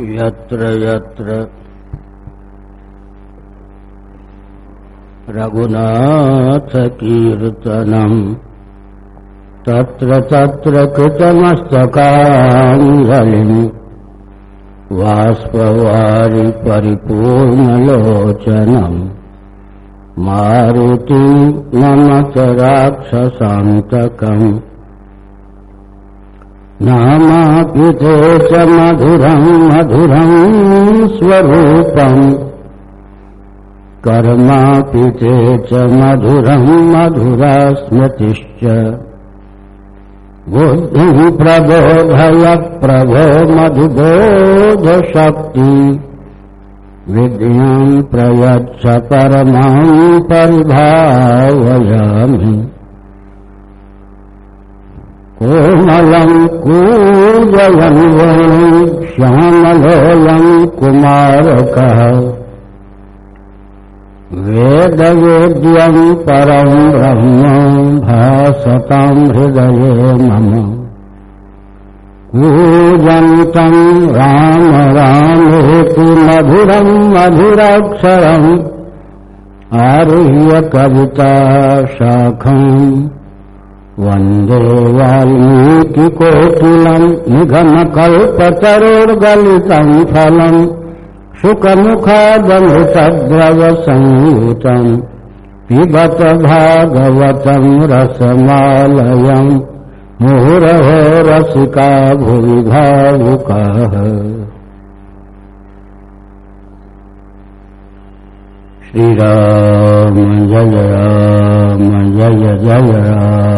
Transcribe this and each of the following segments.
यत्र यत्र। रघुनाथकीर्तनम् तत्र तत्र कृतमस्तकाञ्जलिम् वाष्पवारि परिपूर्णलोचनम् मारुति नमत राक्षसान्तकम् नामाप्युते च मधुरम् मधुरम् स्वरूपम्। कर्मापिते च मधुरम् मधुरा स्मृतिश्च बुद्धिम् प्रबोधय प्रभो मधुबोधशक्ति। विद्याम् प्रयच्छ परमाम् परिभावयामि कोमलङ्कूर्जलं वयं श्यामभोलम् कुमारकः। वेद वेद्यं परं ब्रह्म भासतम् हृदये मम। कूजन्तम् राम रामेति हेतु मधुरम् मधुराक्षरम् आरुह्य कविता शाखम्। वंदे वाल्मीकिकोकिलम् निघनकल्पतरोर्गलितम् फलम् सुखमुखादमृतद्रवसंयुतम् पिबत भागवतम् रसमालयम् मुहुरहो रसिका भुवि भावुकः श्रीराम जय राम जय जय राम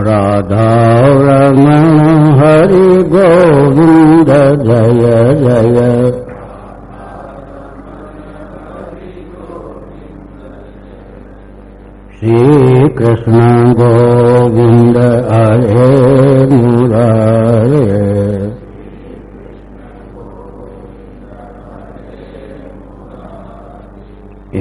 राधा रमण हरि गोविंद जय जय। श्री कृष्ण गोविंद हरे मुरारे।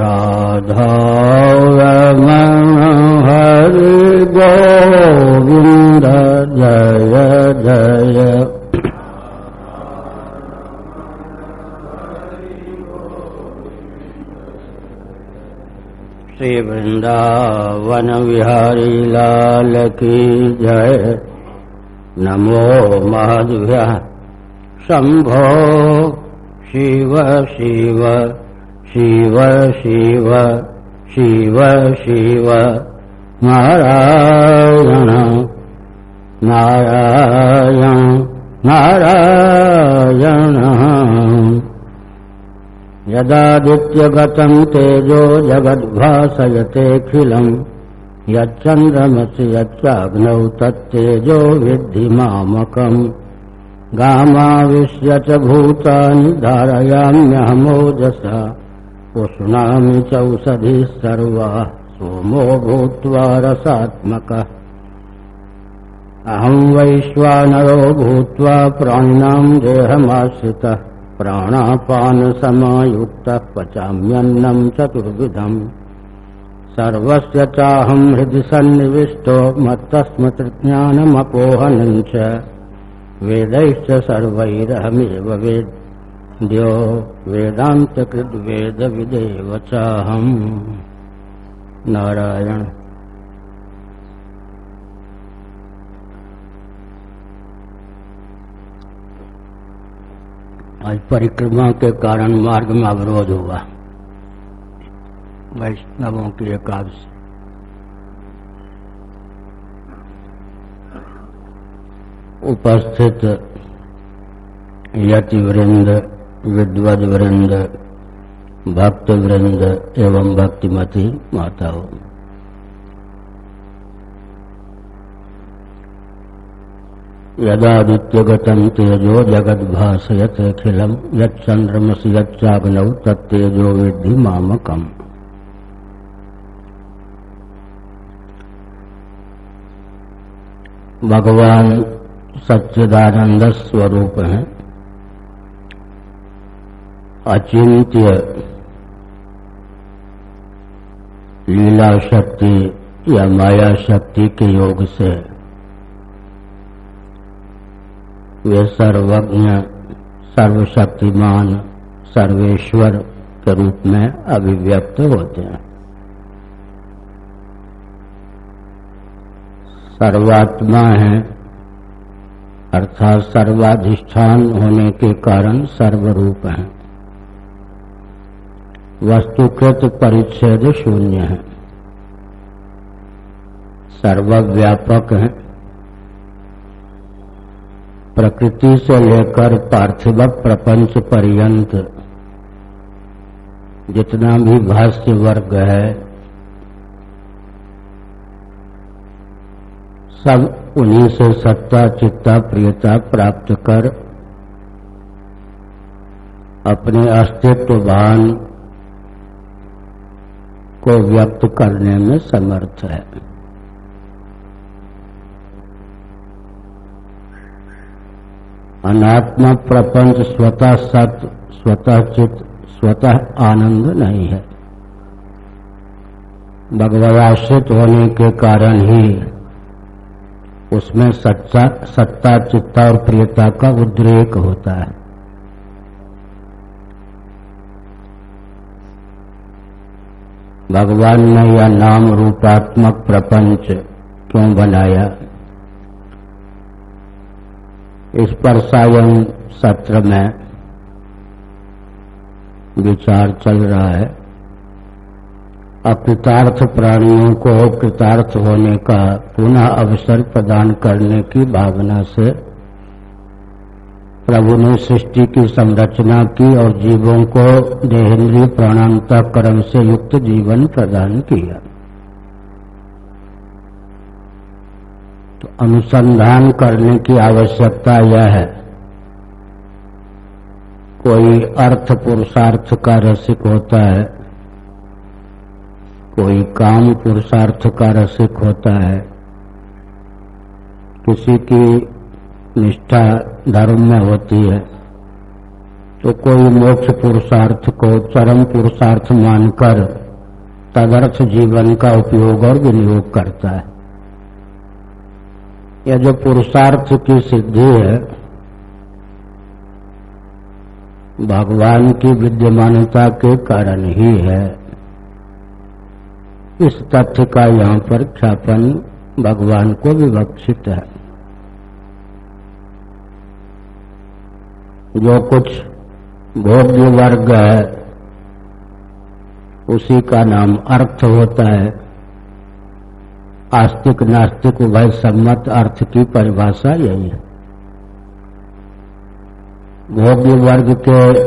राधा रमण हरि गोविंद जय जय श्री वृंदावन विहारी लाल की जय। नमो माधव्य शंभो शिव शिव शिव शिव शिव शिव। नारायण नारायण नारायण। यदादित्यगतम् तेजो जगद्भासयतेऽखिलम् यच्चन्द्रमसि यच्चाग्नौ तत्तेजो विद्धि मामकम्। गामाविश्य च भूतानि धारयाम्यहमोजसा पुष्णामि चौषधिः सर्वाः, सोमो भूत्वा रसात्मकः। अहम वैश्वानरो भूत्वा प्राणिनाम् देहमाश्रितः, प्राणापानसमायुक्तः पचाम्यन्नम् चतुर्विधम्। सर्वस्य चाहम् हृदि सन्निविष्टो मत्तस्मृतिज्ञानमपोहनम् च। वेदैश्च सर्वैरहमेव वेद्यो वेदान्तकृद्वेदविदेव चाहम् नारायण। आज परिक्रमा के कारण मार्ग में अवरोध हुआ। वैष्णवों की एकादशी उपस्थित यति वृंद विद्वद वृंद भक्त वृंद एवं भक्तिमती माताओं। यदादित्यगतम तेजो जगद्भासयतखिलम यच्चंद्रमसि यच्चाग्नौ तत्तेजो विद्धि मामकम। भगवान सच्चिदानंद स्वरूप हैं अचिंत्य लीला शक्ति या माया शक्ति के योग से वे सर्वज्ञ, सर्वशक्तिमान, सर्वेश्वर के रूप में अभिव्यक्त होते हैं। सर्वात्मा है, अर्थात सर्वाधिष्ठान होने के कारण सर्वरूप है। वस्तुकृत परिच्छेद शून्य है। सर्वव्यापक है। प्रकृति से लेकर पार्थिव प्रपंच पर्यंत जितना भी भाष्य वर्ग है, सब उन्हीं से सत्ता, चित्ता, प्रियता प्राप्त कर अपने अस्तित्ववान को व्यक्त करने में समर्थ है। अनात्मा प्रपंच स्वतः सत्य स्वतः चित, स्वतः आनंद नहीं है। भगवदाश्रित होने के कारण ही उसमें सच्चा, सत्ता, चित्ता और प्रियता का उद्रेक होता है। भगवान ने यह नाम रूपात्मक प्रपंच क्यों बनाया? इस पर सायं सत्र में विचार चल रहा है। अकृतार्थ प्राणियों को कृतार्थ होने का पुनः अवसर प्रदान करने की भावना से प्रभु ने सृष्टि की संरचना की और जीवों को देहेंद्रीय प्राणांतकरण से युक्त जीवन प्रदान किया। तो अनुसंधान करने की आवश्यकता यह है। कोई अर्थ पुरुषार्थ का रसिक होता है, कोई काम पुरुषार्थ का रसिक होता है, किसी की निष्ठा धर्म में होती है तो कोई मोक्ष पुरुषार्थ को चरम पुरुषार्थ मानकर तदर्थ जीवन का उपयोग और विनियोग करता है। यह जो पुरुषार्थ की सिद्धि है, भगवान की विद्यमानता के कारण ही है। इस तथ्य का यहाँ पर ख्यापन भगवान को विवक्षित है। जो कुछ भोग्य वर्ग है, उसी का नाम अर्थ होता है। आस्तिक नास्तिक उभय सम्मत अर्थ की परिभाषा यही है। भोग्य वर्ग के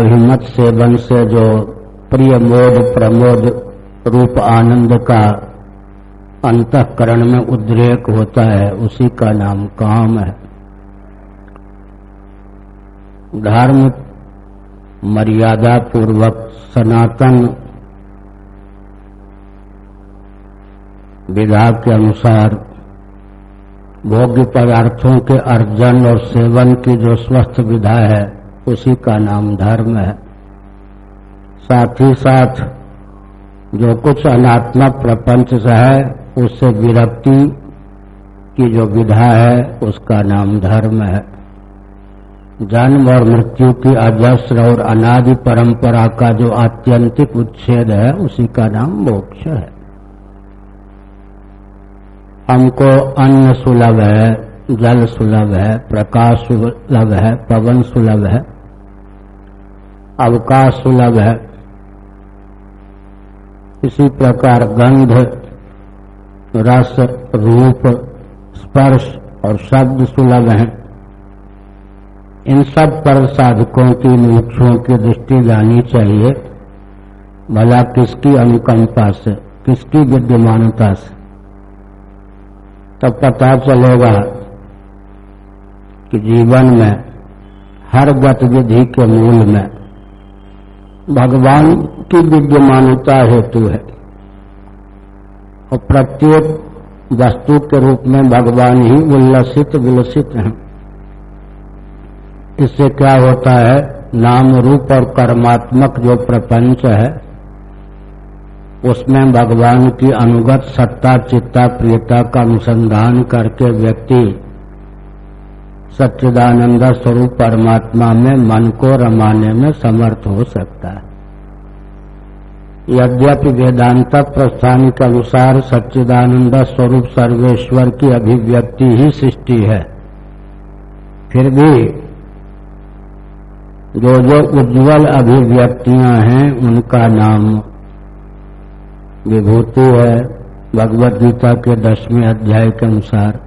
अभिमत सेवन से जो प्रिय मोद प्रमोद रूप आनंद का अंतकरण में उद्रेक होता है, उसी का नाम काम है। धर्म मर्यादा पूर्वक सनातन विधा के अनुसार भोग्य पदार्थों के अर्जन और सेवन की जो स्वस्थ विधा है, उसी का नाम धर्म है। साथ ही साथ जो कुछ अनात्मक प्रपंच से है, उससे विरक्ति की जो विधा है, उसका नाम धर्म है। जन्म और मृत्यु की अजस्र और अनादि परंपरा का जो आत्यंतिक उच्छेद है, उसी का नाम मोक्ष है। हमको अन्न सुलभ है, जल सुलभ है, प्रकाश सुलभ है, पवन सुलभ है, अवकाश सुलभ है। इसी प्रकार गंध, रस, रूप, स्पर्श और शब्द सुलभ हैं। इन सब पर साधकों की मुक्षुओं की दृष्टि जानी चाहिए। भला किसकी अनुकंपा से, किसकी विद्यमानता से? तब पता चलेगा कि जीवन में, हर गतिविधि के मूल में, भगवान की विद्यमानता हेतु है। और प्रत्येक वस्तु के रूप में भगवान ही उल्लसित विलसित हैं। इससे क्या होता है? नाम रूप और कर्मात्मक जो प्रपंच है, उसमें भगवान की अनुगत सत्ता, चित्ता, प्रियता का अनुसंधान करके व्यक्ति सच्चिदानंद स्वरूप परमात्मा में मन को रमाने में समर्थ हो सकता है। यद्यपि वेदांत प्रस्थान के अनुसार सच्चिदानंद स्वरूप सर्वेश्वर की अभिव्यक्ति ही सृष्टि है, फिर भी जो जो उज्जवल अभिव्यक्तियाँ हैं, उनका नाम विभूति है, भगवत गीता के दसवें अध्याय के अनुसार।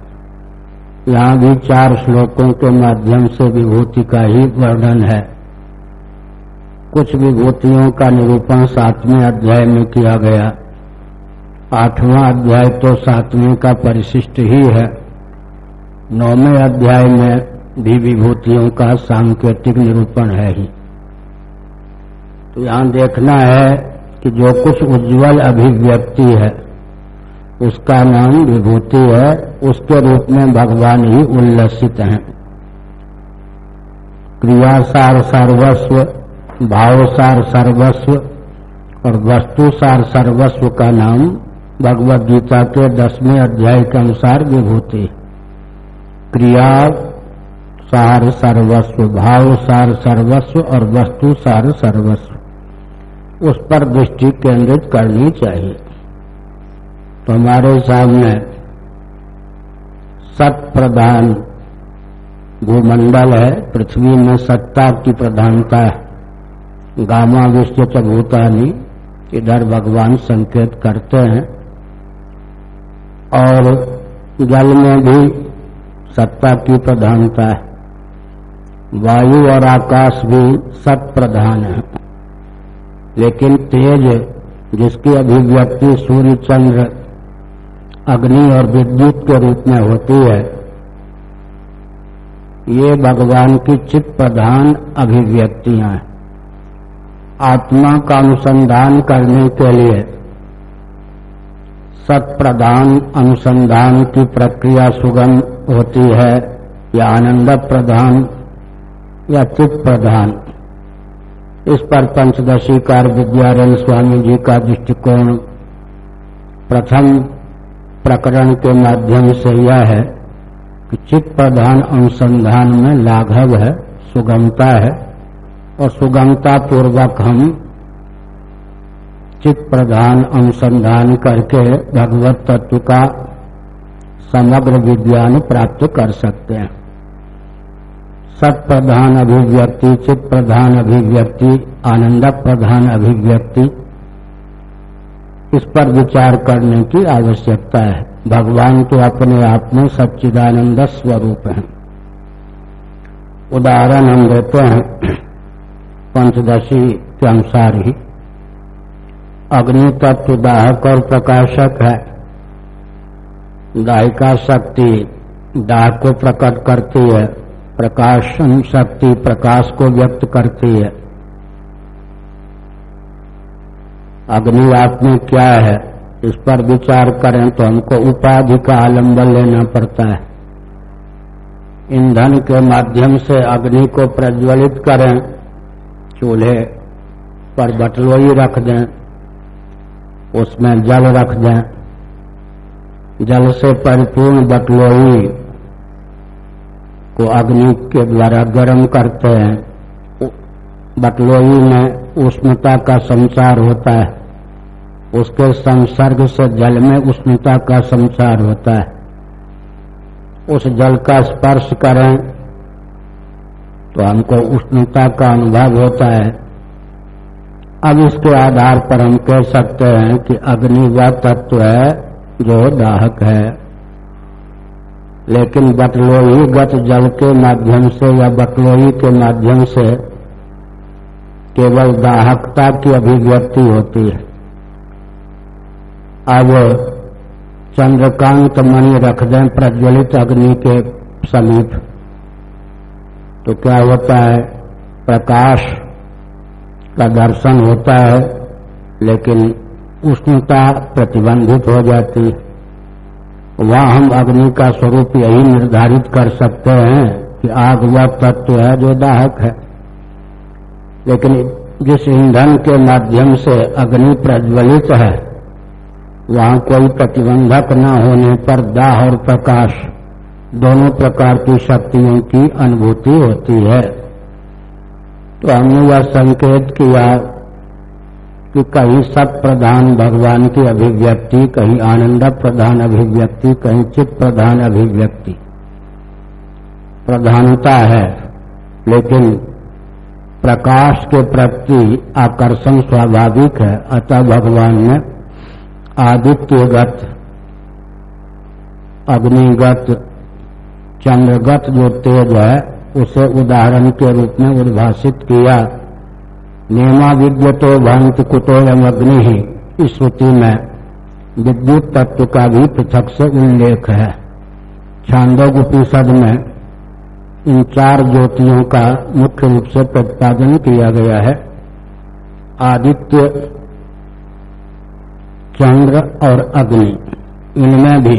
यहाँ भी चार श्लोकों के माध्यम से विभूति का ही वर्णन है। कुछ विभूतियों का निरूपण सातवें अध्याय में किया गया। आठवां अध्याय तो सातवें का परिशिष्ट ही है। नौवें अध्याय में भी विभूतियों का सांकेतिक निरूपण है ही। तो यहाँ देखना है कि जो कुछ उज्जवल अभिव्यक्ति है, उसका नाम विभूति है, उसके रूप में भगवान ही उल्लसित हैं। क्रियासार सर्वस्व, भावसार सर्वस्व और वस्तुसार सर्वस्व का नाम भगवत गीता के दसवें अध्याय के अनुसार विभूति। क्रिया सार सर्वस्व, भाव सार सर्वस्व और वस्तु सार सर्वस्व। उस पर दृष्टि केंद्रित करनी चाहिए। तो हमारे सामने सत प्रधान भूमंडल है, पृथ्वी में सत्ता की प्रधानता है। गामा विश्व च भूतानी, इधर भगवान संकेत करते हैं। और जल में भी सत्ता की प्रधानता है। वायु और आकाश भी सत प्रधान है। लेकिन तेज, जिसकी अभिव्यक्ति सूर्य चंद्र, अग्नि और विद्युत के रूप में होती है, ये भगवान की चित्त प्रधान अभिव्यक्तियाँ हैं। आत्मा का अनुसंधान करने के लिए सत्प्रधान अनुसंधान की प्रक्रिया सुगम होती है, या आनंद प्रधान या चित्त प्रधान। इस पर पंचदशी कार विद्यारण स्वामी जी का दृष्टिकोण। प्रथम प्रकरण के माध्यम से यह है कि चित्त प्रधान अनुसंधान में लाघव है, सुगमता है और सुगमता पूर्वक हम चित्त प्रधान अनुसंधान करके भगवत तत्व का समग्र विज्ञान प्राप्त कर सकते हैं। सत प्रधान अभिव्यक्ति चित प्रधान अभिव्यक्ति आनंद प्रधान अभिव्यक्ति इस पर विचार करने की आवश्यकता है। भगवान तो अपने आप में सच्चिदानंद स्वरूप हैं। उदाहरण हम देते हैं पंचदशी के अनुसार ही। अग्नि तत्व दाहक और प्रकाशक है। दाहिका शक्ति दाह को प्रकट करती है। प्रकाशन शक्ति प्रकाश को व्यक्त करती है। अग्नि आप में क्या है? इस पर विचार करें तो हमको उपाधि का आलंबन लेना पड़ता है। ईंधन के माध्यम से अग्नि को प्रज्वलित करें, चूल्हे पर बटलोई रख दें, उसमें जल रख दें, जल से परिपूर्ण बटलोई को अग्नि के द्वारा गर्म करते हैं। बटलोई में उष्णता का संसार होता है। उसके संसर्ग से जल में उष्णता का संसार होता है। उस जल का स्पर्श करें तो हमको उष्णता का अनुभव होता है। अब इसके आधार पर हम कह सकते हैं कि अग्नि वह तत्व है जो दाहक है। लेकिन बटलोही गत जल के माध्यम से या बटलोही के माध्यम से केवल दाहकता की अभिव्यक्ति होती है। अब चंद्रकांत मणि रख दें प्रज्वलित अग्नि के समीप। तो क्या होता है? प्रकाश का दर्शन होता है, लेकिन उष्णता प्रतिबंधित हो जाती वहाँ हम अग्नि का स्वरूप यही निर्धारित कर सकते हैं कि आग वह तत्व है जो दाहक है। लेकिन जिस ईंधन के माध्यम से अग्नि प्रज्वलित है, वहाँ कोई प्रतिबंधक न होने पर दाह और प्रकाश, दोनों प्रकार की शक्तियों की अनुभूति होती है। तो हमने यह संकेत किया कि कहीं सत प्रधान भगवान की अभिव्यक्ति, कहीं आनंद प्रधान अभिव्यक्ति, कहीं चित्त प्रधान अभिव्यक्ति। प्रधानता है, लेकिन प्रकाश के प्रति आकर्षण स्वाभाविक है। अतः भगवान ने आदित्यगत, अग्निगत, चंद्रगत जो तेज है, उसे उदाहरण के रूप में उद्भाषित किया। नेमा विद्युतो भंत कुतोयम अग्नि ही इस श्रुति में विद्युत तत्व का भी पृथक से उल्लेख है। छांदोग उपनिषद में इन चार ज्योतियों का मुख्य रूप से प्रतिपादन किया गया है। आदित्य, चंद्र और अग्नि। इनमें भी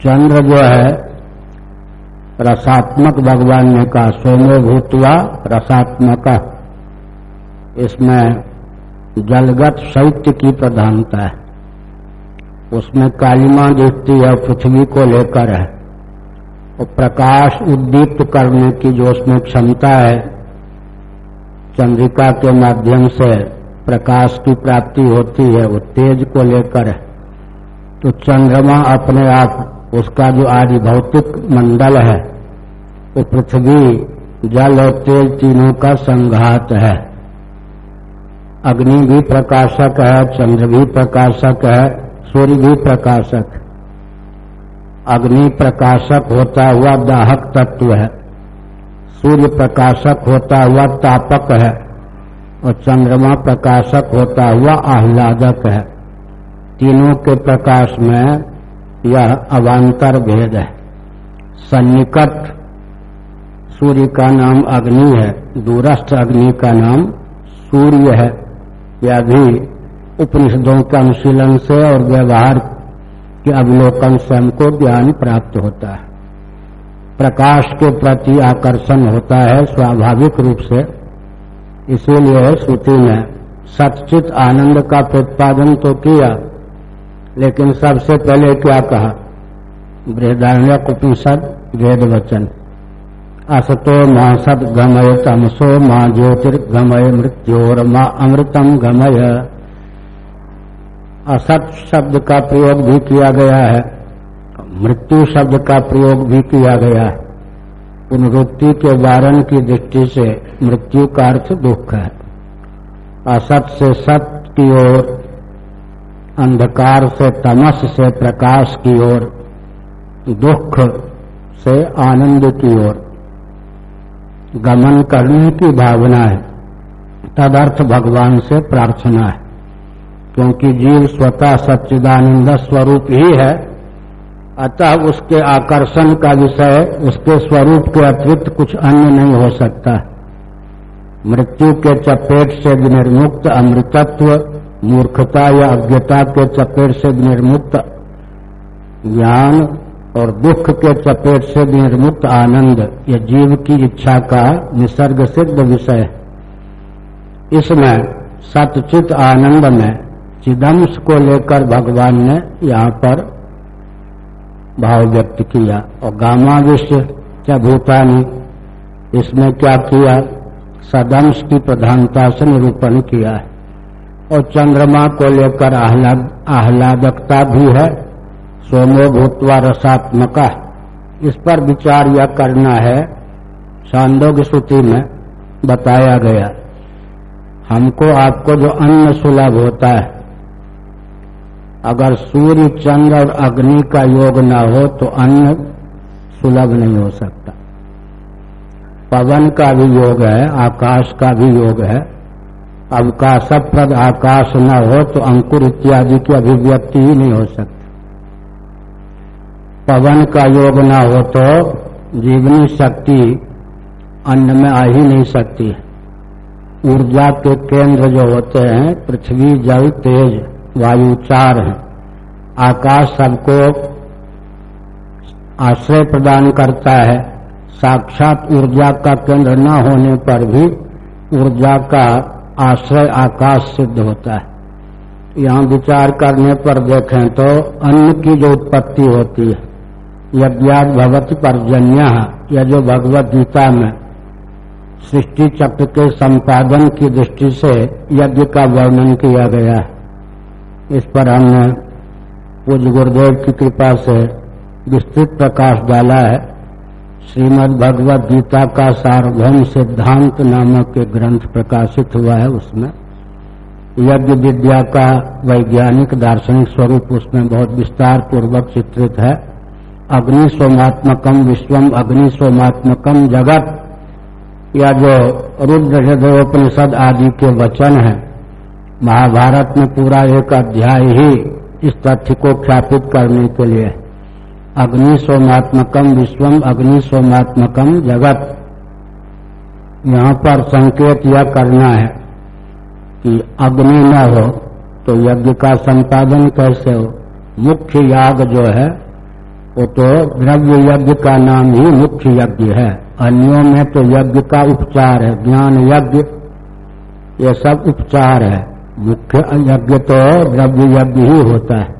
चंद्र जो है, रसात्मक भगवान ने कहा सोमो भूतवा रसात्मक। इसमें जलगत शैत्य की प्रधानता है। उसमें कालिमा दिखती है, पृथ्वी को लेकर है। और प्रकाश उद्दीप्त करने की जो उसमें क्षमता है, चंद्रिका के माध्यम से प्रकाश की प्राप्ति होती है, वो तेज को लेकर है। तो चंद्रमा अपने आप, उसका जो आदि भौतिक मंडल है, वो पृथ्वी, जल और तेज तीनों का संघात है। अग्नि भी प्रकाशक है, चंद्र भी प्रकाशक है, सूर्य भी प्रकाशक। अग्नि प्रकाशक होता हुआ दाहक तत्व है। सूर्य प्रकाशक होता हुआ तापक है। और चंद्रमा प्रकाशक होता हुआ आह्लादक है। तीनों के प्रकाश में यह अवान्तर भेद है। सन्निकट सूर्य का नाम अग्नि है, दूरस्थ अग्नि का नाम सूर्य है। यह भी उपनिषदों के अनुशीलन से और व्यवहार के अवलोकन से हमको ज्ञान प्राप्त होता है। प्रकाश के प्रति आकर्षण होता है स्वाभाविक रूप से। इसीलिए श्रुति ने सचित आनंद का प्रतिपादन तो किया, लेकिन सबसे पहले क्या कहा? बृहदारण्य उपनिषद वेद वचन असतो माँ सद गमय तमसो माँ ज्योतिर्गमय मृत्योर माँ अमृतम गमय। असत शब्द का प्रयोग भी किया गया है, मृत्यु शब्द का प्रयोग भी किया गया है। पुनरुक्ति के वारण की दृष्टि से मृत्यु का अर्थ दुख है। असत से सत की ओर, अंधकार से तमस से प्रकाश की ओर, दुख से आनंद की ओर। गमन करने की भावना है। तदर्थ भगवान से प्रार्थना है। क्योंकि जीव स्वतः सच्चिदानंद स्वरूप ही है। अतः उसके आकर्षण का विषय, उसके स्वरूप के अतिरिक्त कुछ अन्य नहीं हो सकता। मृत्यु के चपेट से निर्मुक्त अमृतत्व, मूर्खता या अज्ञता के चपेट से निर्मुक्त ज्ञान और दुख के चपेट से निर्मुक्त आनंद यह जीव की इच्छा का निसर्ग सिद्ध विषय है। इसमें सतचित आनंद में चिदंश को लेकर भगवान ने यहाँ पर भाव व्यक्त किया, और गामा विश्व क्या भूतानी, इसमें क्या किया, सदंश की प्रधानता से निरूपण किया है। और चंद्रमा को लेकर आह्लाद, आह्लादकता भी है। सोमो भूतवा रसात्मका। इस पर विचार यह करना है छांदोग्य श्रुति में बताया गया, हमको आपको जो अन्न सुलभ होता है, अगर सूर्य, चंद्र और अग्नि का योग न हो तो अन्न सुलभ नहीं हो सकता। पवन का भी योग है, आकाश का भी योग है अवकाशप्रद आकाश न हो तो अंकुर इत्यादि की अभिव्यक्ति ही नहीं हो सकती। पवन का योग न हो तो जीवनी शक्ति अन्न में आ ही नहीं सकती। ऊर्जा के केंद्र जो होते हैं, पृथ्वी, जल, तेज, वायु, चार हैं। आकाश सबको आश्रय प्रदान करता है। साक्षात ऊर्जा का केंद्र न होने पर भी ऊर्जा का आश्रय आकाश सिद्ध होता है। यहाँ विचार करने पर देखें तो अन्न की जो उत्पत्ति होती है यज्ञात भगवत परजन्य या जो भगवत गीता में सृष्टि चक्र के संपादन की दृष्टि से यज्ञ का वर्णन किया गया है, इस पर हमने पूज गुरुदेव की कृपा से विस्तृत प्रकाश डाला है। श्रीमद् भगवद गीता का सार्वभौम सिद्धांत नामक एक ग्रंथ प्रकाशित हुआ है उसमें। यज्ञ विद्या का वैज्ञानिक दार्शनिक स्वरूप उसमें बहुत विस्तार पूर्वक चित्रित है। अग्नि सोमात्मकम विश्वम अग्नि सोमात्मकम जगत। या जो रुद्र हृदयोपनिषद आदि के वचन हैं, महाभारत में पूरा एक अध्याय ही इस तथ्य को ख्यापित करने के लिए। अग्नि सोमात्मकम विश्वम अग्नि सोमात्मकम जगत। यहाँ पर संकेत यह करना है कि अग्नि न हो तो यज्ञ का संपादन कैसे हो? मुख्य याग जो है वो तो द्रव्य यज्ञ का नाम ही मुख्य यज्ञ है। अन्यों में तो यज्ञ का उपचार है, ज्ञान यज्ञ, ये सब उपचार है। मुख्य यज्ञ तो द्रव्य यज्ञ ही होता है।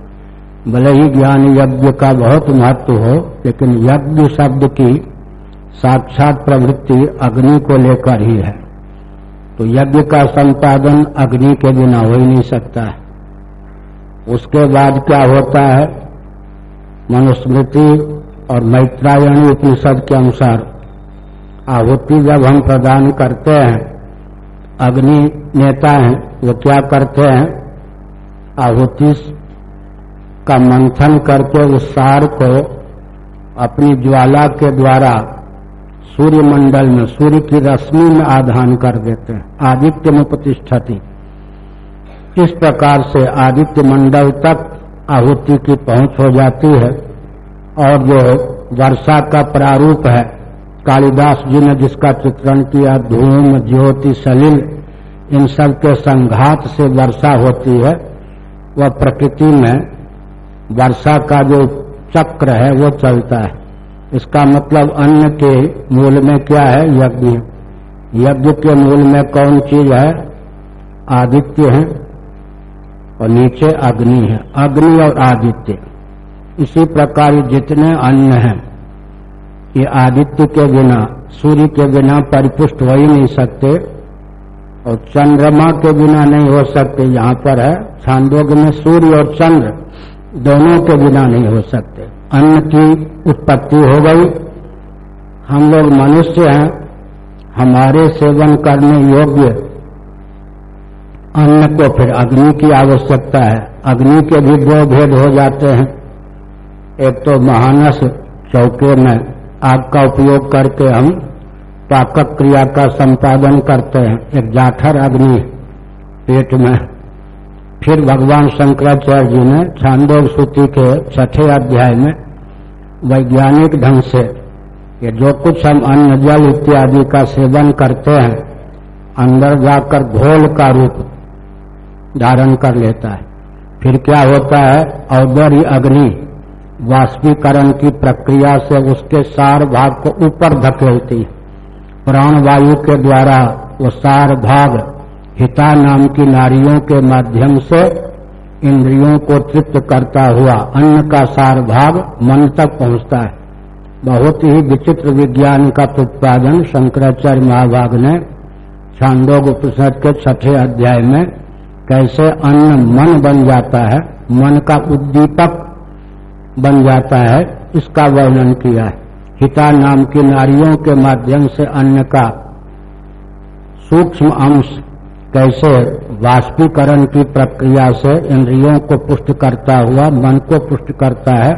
भले ही ज्ञान यज्ञ का बहुत महत्व हो, लेकिन यज्ञ शब्द की साक्षात प्रवृत्ति अग्नि को लेकर ही है। तो यज्ञ का संपादन अग्नि के बिना हो ही नहीं सकता है। उसके बाद क्या होता है? मनुस्मृति और मैत्रायणी उपनिषद के अनुसार आहुति जब हम प्रदान करते हैं, अग्नि नेता हैं, वो क्या करते हैं? आहुति का मंथन करके उस सार को अपनी ज्वाला के द्वारा सूर्य मंडल में, सूर्य की रश्मि में आधान कर देते हैं। आदित्य में प्रतिष्ठति। इस प्रकार से आदित्य मंडल तक आहुति की पहुँच हो जाती है। और जो वर्षा का प्रारूप है, कालिदास जी ने जिसका चित्रण किया, धूम, ज्योति, सलिल, इन सब के संघात से वर्षा होती है। वह प्रकृति में वर्षा का जो चक्र है, वो चलता है। इसका मतलब अन्न के मूल में क्या है? यज्ञ। यज्ञ के मूल में कौन चीज़ है? आदित्य है। और नीचे अग्नि है। अग्नि और आदित्य। इसी प्रकार जितने अन्न हैं, ये आदित्य के बिना, सूर्य के बिना परिपुष्ट हो ही नहीं सकते और चंद्रमा के बिना नहीं हो सकते। यहाँ पर है छांदोग में सूर्य और चंद्र दोनों के बिना नहीं हो सकते। अन्न की उत्पत्ति हो गई। हम लोग मनुष्य हैं, हमारे सेवन करने योग्य अन्न को फिर अग्नि की आवश्यकता है। अग्नि के भी दो भेद हो जाते हैं। एक तो महानस चौके में आग का उपयोग करके हम पाकक क्रिया का संपादन करते हैं। एक जाठर अग्नि पेट में। फिर भगवान शंकराचार्य जी ने छांदोग सूती के छठे अध्याय में वैज्ञानिक ढंग से ये जो कुछ हम अन्न जल इत्यादि का सेवन करते हैं, अंदर जाकर घोल का रूप धारण कर लेता है। फिर क्या होता है? औदरी अग्नि। वाष्पीकरण की प्रक्रिया से उसके सार भाग को ऊपर धकेलती प्राण वायु के द्वारा वो सार भाग हिता नाम की नारियों के माध्यम से इंद्रियों को तृप्त करता हुआ अन्न का सार भाग मन तक पहुँचता है। बहुत ही विचित्र विज्ञान का उत्पादन शंकराचार्य महाभाग ने छांदोग उपनिषद के छठे अध्याय में कैसे अन्न मन बन जाता है, मन का उद्दीपक बन जाता है, इसका वर्णन किया है। हिता नाम की नारियों के माध्यम से अन्न का सूक्ष्म अंश कैसे वाष्पीकरण की प्रक्रिया से इंद्रियों को पुष्ट करता हुआ, मन को पुष्ट करता है,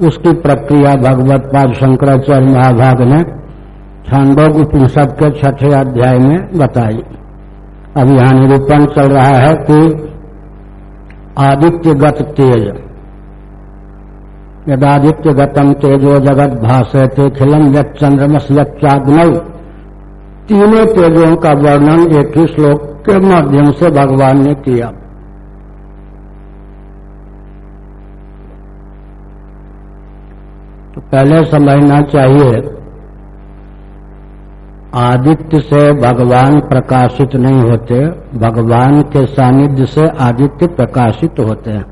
उसकी प्रक्रिया भगवत पाद शंकराचार्य महाभाग ने छांदोग उपनिषद के छठे अध्याय में बताई। अब यहाँ निरूपण चल रहा है कि आदित्य गत तेज। यदादित्य गतम तेजो जगत भाषते खिलम यद चंद्रमस यच्चाग्नव तीनों तेजों का वर्णन एक ही श्लोक के माध्यम से भगवान ने किया। तो पहले समझना चाहिए आदित्य से भगवान प्रकाशित नहीं होते, भगवान के सानिध्य से आदित्य प्रकाशित होते हैं।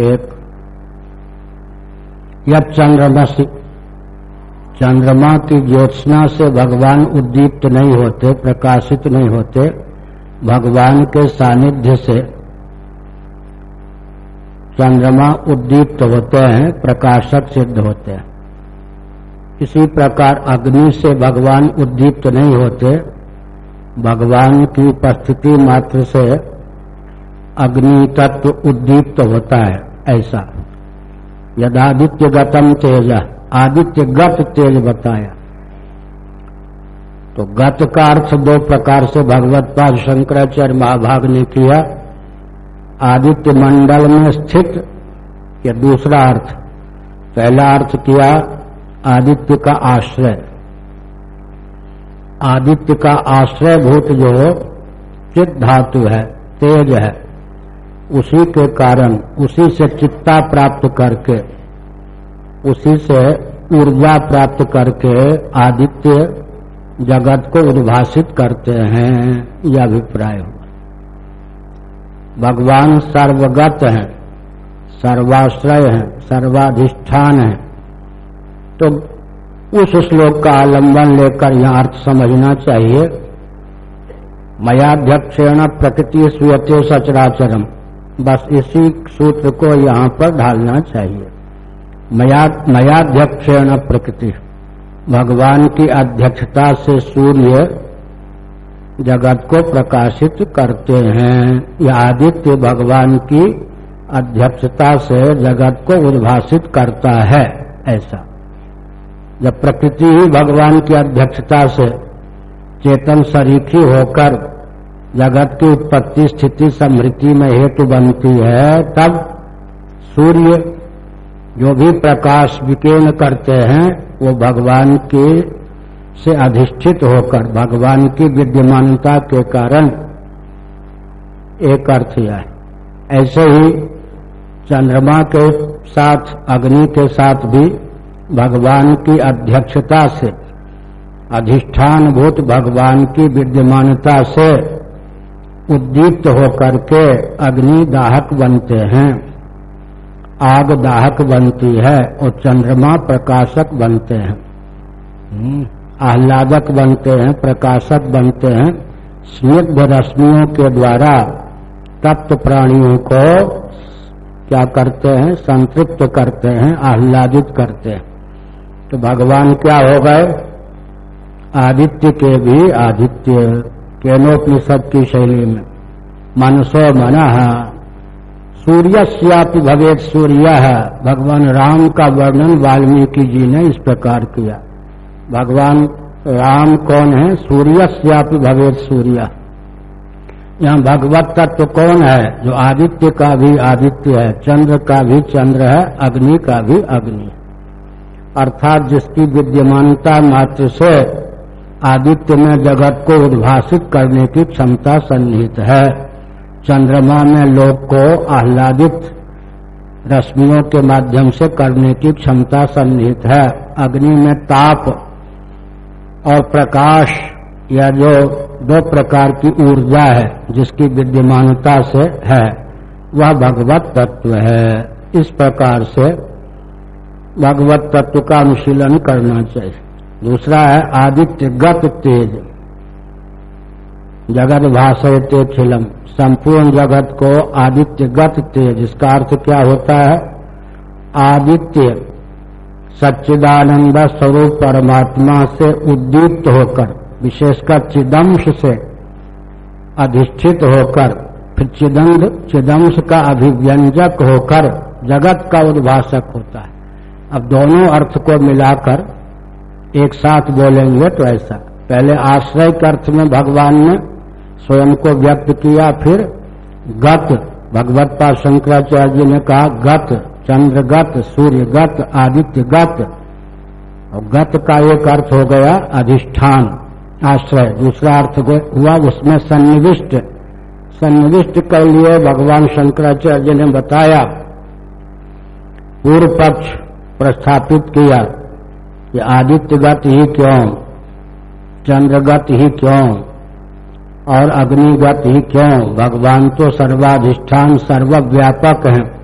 एक या चंद्रमा से, चंद्रमा की ज्योत्सना से भगवान उद्दीप्त नहीं होते, प्रकाशित नहीं होते, भगवान के सानिध्य से चंद्रमा उद्दीप्त होते हैं, प्रकाशक सिद्ध होते हैं। इसी प्रकार अग्नि से भगवान उद्दीप्त नहीं होते। भगवान की उपस्थिति मात्र से अग्नि तत्व उद्दीप्त होता है, ऐसा। यदादित्य गतम तेज आदित्य गत तेज बताया। तो गत का अर्थ दो प्रकार से भगवत पाद शंकराचार्य महाभाग ने किया। आदित्य मंडल में स्थित, या दूसरा अर्थ। पहला अर्थ किया आदित्य का आश्रय। आदित्य का आश्रय भूत जो चित धातु है, तेज है। उसी के कारण, उसी से चित्ता प्राप्त करके, उसी से ऊर्जा प्राप्त करके आदित्य जगत को उद्भाषित करते हैं, यह अभिप्राय हो भगवान सर्वगत हैं, सर्वाश्रय हैं, सर्वाधिष्ठान है। तो उस श्लोक का आलंबन लेकर यह अर्थ समझना चाहिए। मयाध्यक्षेण प्रकृति स्वीयते सचराचरम। बस इसी सूत्र को यहाँ पर ढालना चाहिए। मयाध्यक्षेण प्रकृति। भगवान की अध्यक्षता से सूर्य जगत को प्रकाशित करते हैं। यह आदित्य भगवान की अध्यक्षता से जगत को उद्भाषित करता है, ऐसा। जब प्रकृति ही भगवान की अध्यक्षता से चेतन शरीफी होकर जगत की उत्पत्ति, स्थिति, समृद्धि में हेतु बनती है, तब सूर्य जो भी प्रकाश विकीर्ण करते हैं, वो भगवान के से अधिष्ठित होकर, भगवान की विद्यमानता के कारण एक अर्थ है। ऐसे ही चंद्रमा के साथ, अग्नि के साथ भी भगवान की अध्यक्षता से अधिष्ठान भूत भगवान की विद्यमानता से उद्दीप्त होकर के अग्नि दाहक बनते हैं। आग दाहक बनती है और चंद्रमा प्रकाशक बनते हैं। हम्म, आह्लादक बनते हैं प्रकाशक बनते हैं। स्निग्ध रश्मियों के द्वारा तप्त प्राणियों को क्या करते हैं? संतृप्त करते हैं आह्लादित करते हैं। तो भगवान क्या हो गए? आदित्य के भी आदित्य केनोपनिषद की शैली में। मनसो मन सूर्य श्यापि भवेद सूर्य। भगवान राम का वर्णन वाल्मीकि जी ने इस प्रकार किया। भगवान राम कौन है? सूर्य श्यापि भवेद सूर्य। यहाँ भगवत तत्व कौन है? जो आदित्य का भी आदित्य है, चंद्र का भी चंद्र है, अग्नि का भी अग्नि। अर्थात जिसकी विद्यमानता मात्र से आदित्य में जगत को उद्भाषित करने की क्षमता सन्निहित है। चंद्रमा में लोक को आह्लादित रश्मियों के माध्यम से करने की क्षमता सन्निहित है। अग्नि में ताप और प्रकाश या जो दो प्रकार की ऊर्जा है, जिसकी विद्यमानता से है, वह भगवत तत्व है। इस प्रकार से भगवत तत्व का अनुशीलन करना चाहिए। दूसरा है आदित्य गत तेज। जगत भाषयते खिलम। संपूर्ण जगत को आदित्य गत तेज। इसका अर्थ क्या होता है? आदित्य सच्चिदानंद स्वरूप परमात्मा से उद्दीप्त होकर, विशेषकर चिदंश से अधिष्ठित होकर, फिर चिदंश का अभिव्यंजक होकर जगत का उद्भाषक होता है। अब दोनों अर्थ को मिलाकर एक साथ बोलेंगे तो ऐसा। पहले आश्रय के अर्थ में भगवान ने स्वयं को व्यक्त किया, फिर गत, भगवत पाद शंकराचार्य जी ने कहा, गत, चंद्रगत, सूर्यगत, आदित्यगत। और गत का एक अर्थ हो गया अधिष्ठान, आश्रय। दूसरा अर्थ हुआ उसमें सन्निविष्ट। सन्निविष्ट के लिए भगवान शंकराचार्य ने बताया पूर्व पक्ष प्रस्थापित किया कि आदित्यगत ही क्यों? चंद्रगत ही क्यों? और अग्निगत ही क्यों? भगवान तो सर्वाधिष्ठान सर्वव्यापक हैं।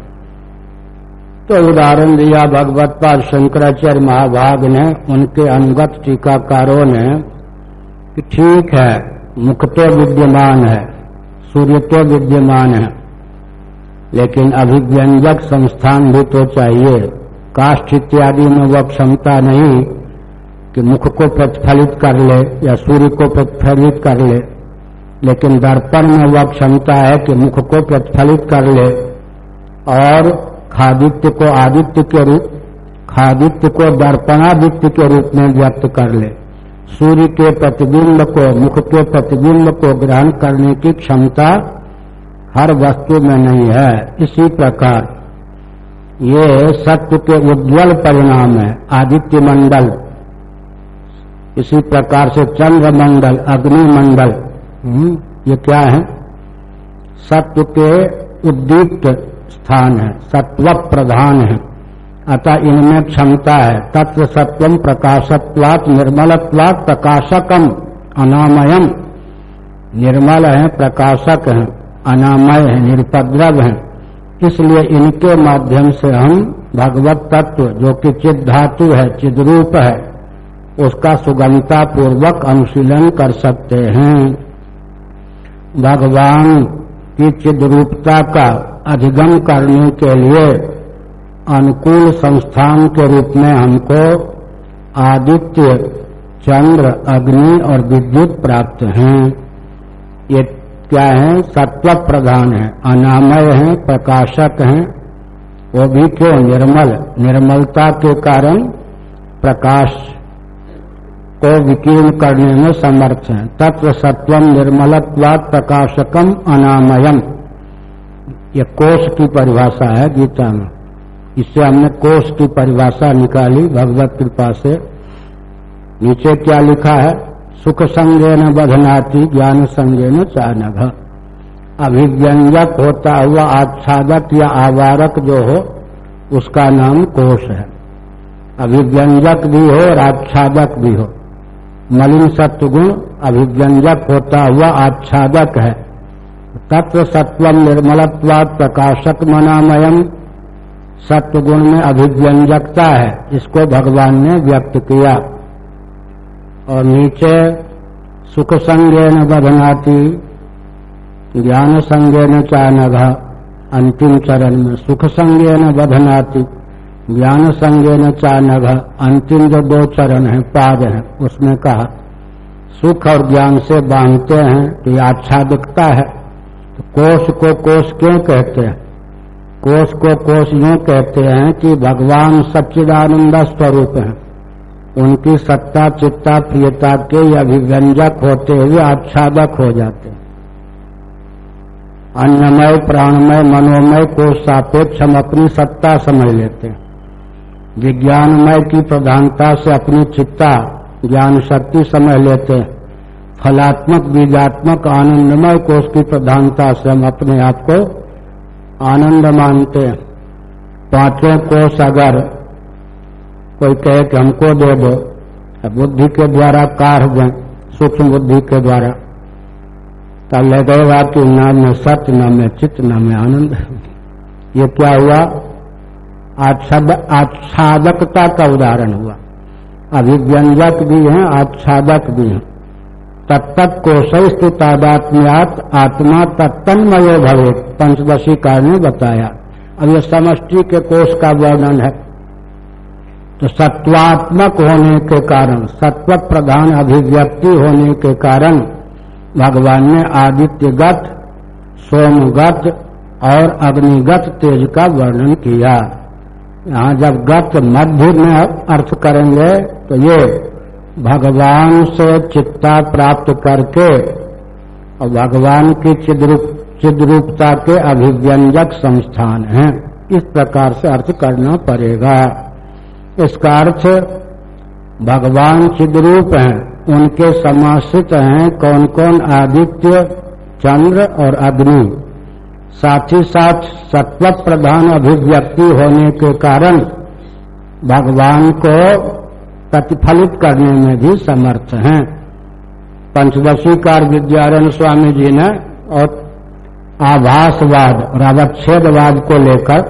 तो उदाहरण दिया भगवत पाद शंकराचार्य महाभाग ने, उनके अनुगत टीकाकारों ने, कि ठीक है, मुख तो विद्यमान है, सूर्य तो विद्यमान है, लेकिन अभिव्यंजक संस्थान भी तो चाहिए। काष्ठ इत्यादि में वह क्षमता नहीं कि मुख को प्रतिफलित कर ले या सूर्य को प्रतिफलित कर ले, लेकिन दर्पण में वह क्षमता है कि मुख को प्रतिफलित कर ले और खादित्य को आदित्य के रूप, खादित्य को दर्पणादित्य के रूप में व्यक्त कर ले। सूर्य के प्रतिबिंब को, मुख के प्रतिबिंब को ग्रहण करने की क्षमता हर वस्तु में नहीं है। इसी प्रकार ये सत्य के उज्जवल परिणाम है आदित्य मंडल। इसी प्रकार से चंद्र मंडल अग्नि मंडल हम्म, ये क्या है? सत्य के उद्दीप्त स्थान है सत्व प्रधान है। अतः इनमें क्षमता है तत्व सत्वम प्रकाशत्वात निर्मलत्वात प्रकाशकम अनामयम। निर्मल है प्रकाशक है अनामय है निरुपद्रव है। इसलिए इनके माध्यम से हम भगवत तत्व, जो कि चिद धातु है चिद्रूप है, उसका सुगमता पूर्वक अनुशीलन कर सकते हैं। भगवान की चिद्रूपता का अधिगम करने के लिए अनुकूल संस्थान के रूप में हमको आदित्य, चंद्र, अग्नि और विद्युत प्राप्त हैं। ये क्या है? सत्व प्रधान है। अनामय है, प्रकाशक है। वो भी क्यों? निर्मल। निर्मलता के कारण प्रकाश को विकीर्ण करने में समर्थ है। तत्व सत्वम निर्मलत्वाद प्रकाशकम, अनामयम। ये कोष की परिभाषा है गीता में। इससे हमने कोष की परिभाषा निकाली। भगवत कृपा से। नीचे क्या लिखा है? सुख संगे न बधनाती ज्ञान संगे न चानघ। अभिव्यंजक होता हुआ आच्छादक या आवारक जो हो, उसका नाम कोष है। अभिव्यंजक भी हो और आच्छादक भी हो। मलिन सत्वगुण अभिव्यंजक होता हुआ आच्छादक है। तत्व सत्व निर्मलत्वाद प्रकाशक मनामयम सत्वगुण में अभिव्यंजकता है इसको भगवान ने व्यक्त किया। और नीचे सुख संज्ञे न बधनाती ज्ञान संज्ञ न चानघ अंतिम चरण में सुख संज्ञे न बधनाती ज्ञान संज्ञ चानघ अंतिम जो दो चरण है, पाद है, उसमें कहा, सुख और ज्ञान से बांधते हैं तो कि अच्छा दिखता है। तो कोष को कोष क्यों कहते हैं? कोष को कोष यूँ कहते हैं कि भगवान सच्चिदानंद स्वरूप हैं। उनकी सत्ता, चित्ता, प्रियता के अभिव्यंजक होते हुए आच्छादक हो जाते अन्नमय, प्राणमय, मनोमय को सापेक्ष हम अपनी सत्ता समझ लेते विज्ञानमय की प्रधानता से अपनी चित्ता, ज्ञान शक्ति समझ लेते फलात्मक, बीजात्मक, आनंदमय की प्रधानता से हम अपने आप को आनंद मानते पाँचों कोष अगर कोई कहे कि हमको दे दो बुद्धि के द्वारा काढ़ दें सूक्ष्म बुद्धि के द्वारा। तब लगेगा कि न में सत्य, न में चित्त, न में आनंद। ये क्या हुआ? आच्छादकता का उदाहरण हुआ। अभिव्यंजक भी हैं, आच्छादक भी हैं। तत्त कोश तादात्म्यात आत्मा तत्तन्मय भवे पंचदशी कार ने बताया। अब ये समष्टि के कोष का वर्णन है। तो सत्वात्मक होने के कारण सत्व प्रधान अभिव्यक्ति होने के कारण भगवान ने आदित्यगत, सोमगत और अग्निगत तेज का वर्णन किया। यहाँ जब गत मध्य में अर्थ करेंगे तो ये भगवान से चित्ता प्राप्त करके और भगवान की चिद्रूप, चिद्रूपता के अभिव्यंजक संस्थान हैं। इस प्रकार से अर्थ करना पड़ेगा। इसका अर्थ, भगवान चिद्रूप हैं, उनके समाश्रित हैं कौन कौन आदित्य, चंद्र और अग्नि। साथ ही साथ सत्व प्रधान अभिव्यक्ति होने के कारण भगवान को प्रतिफलित करने में भी समर्थ हैं। पंचदशी कार विद्यारण स्वामी जी ने और आभासवाद और अवच्छेदवाद को लेकर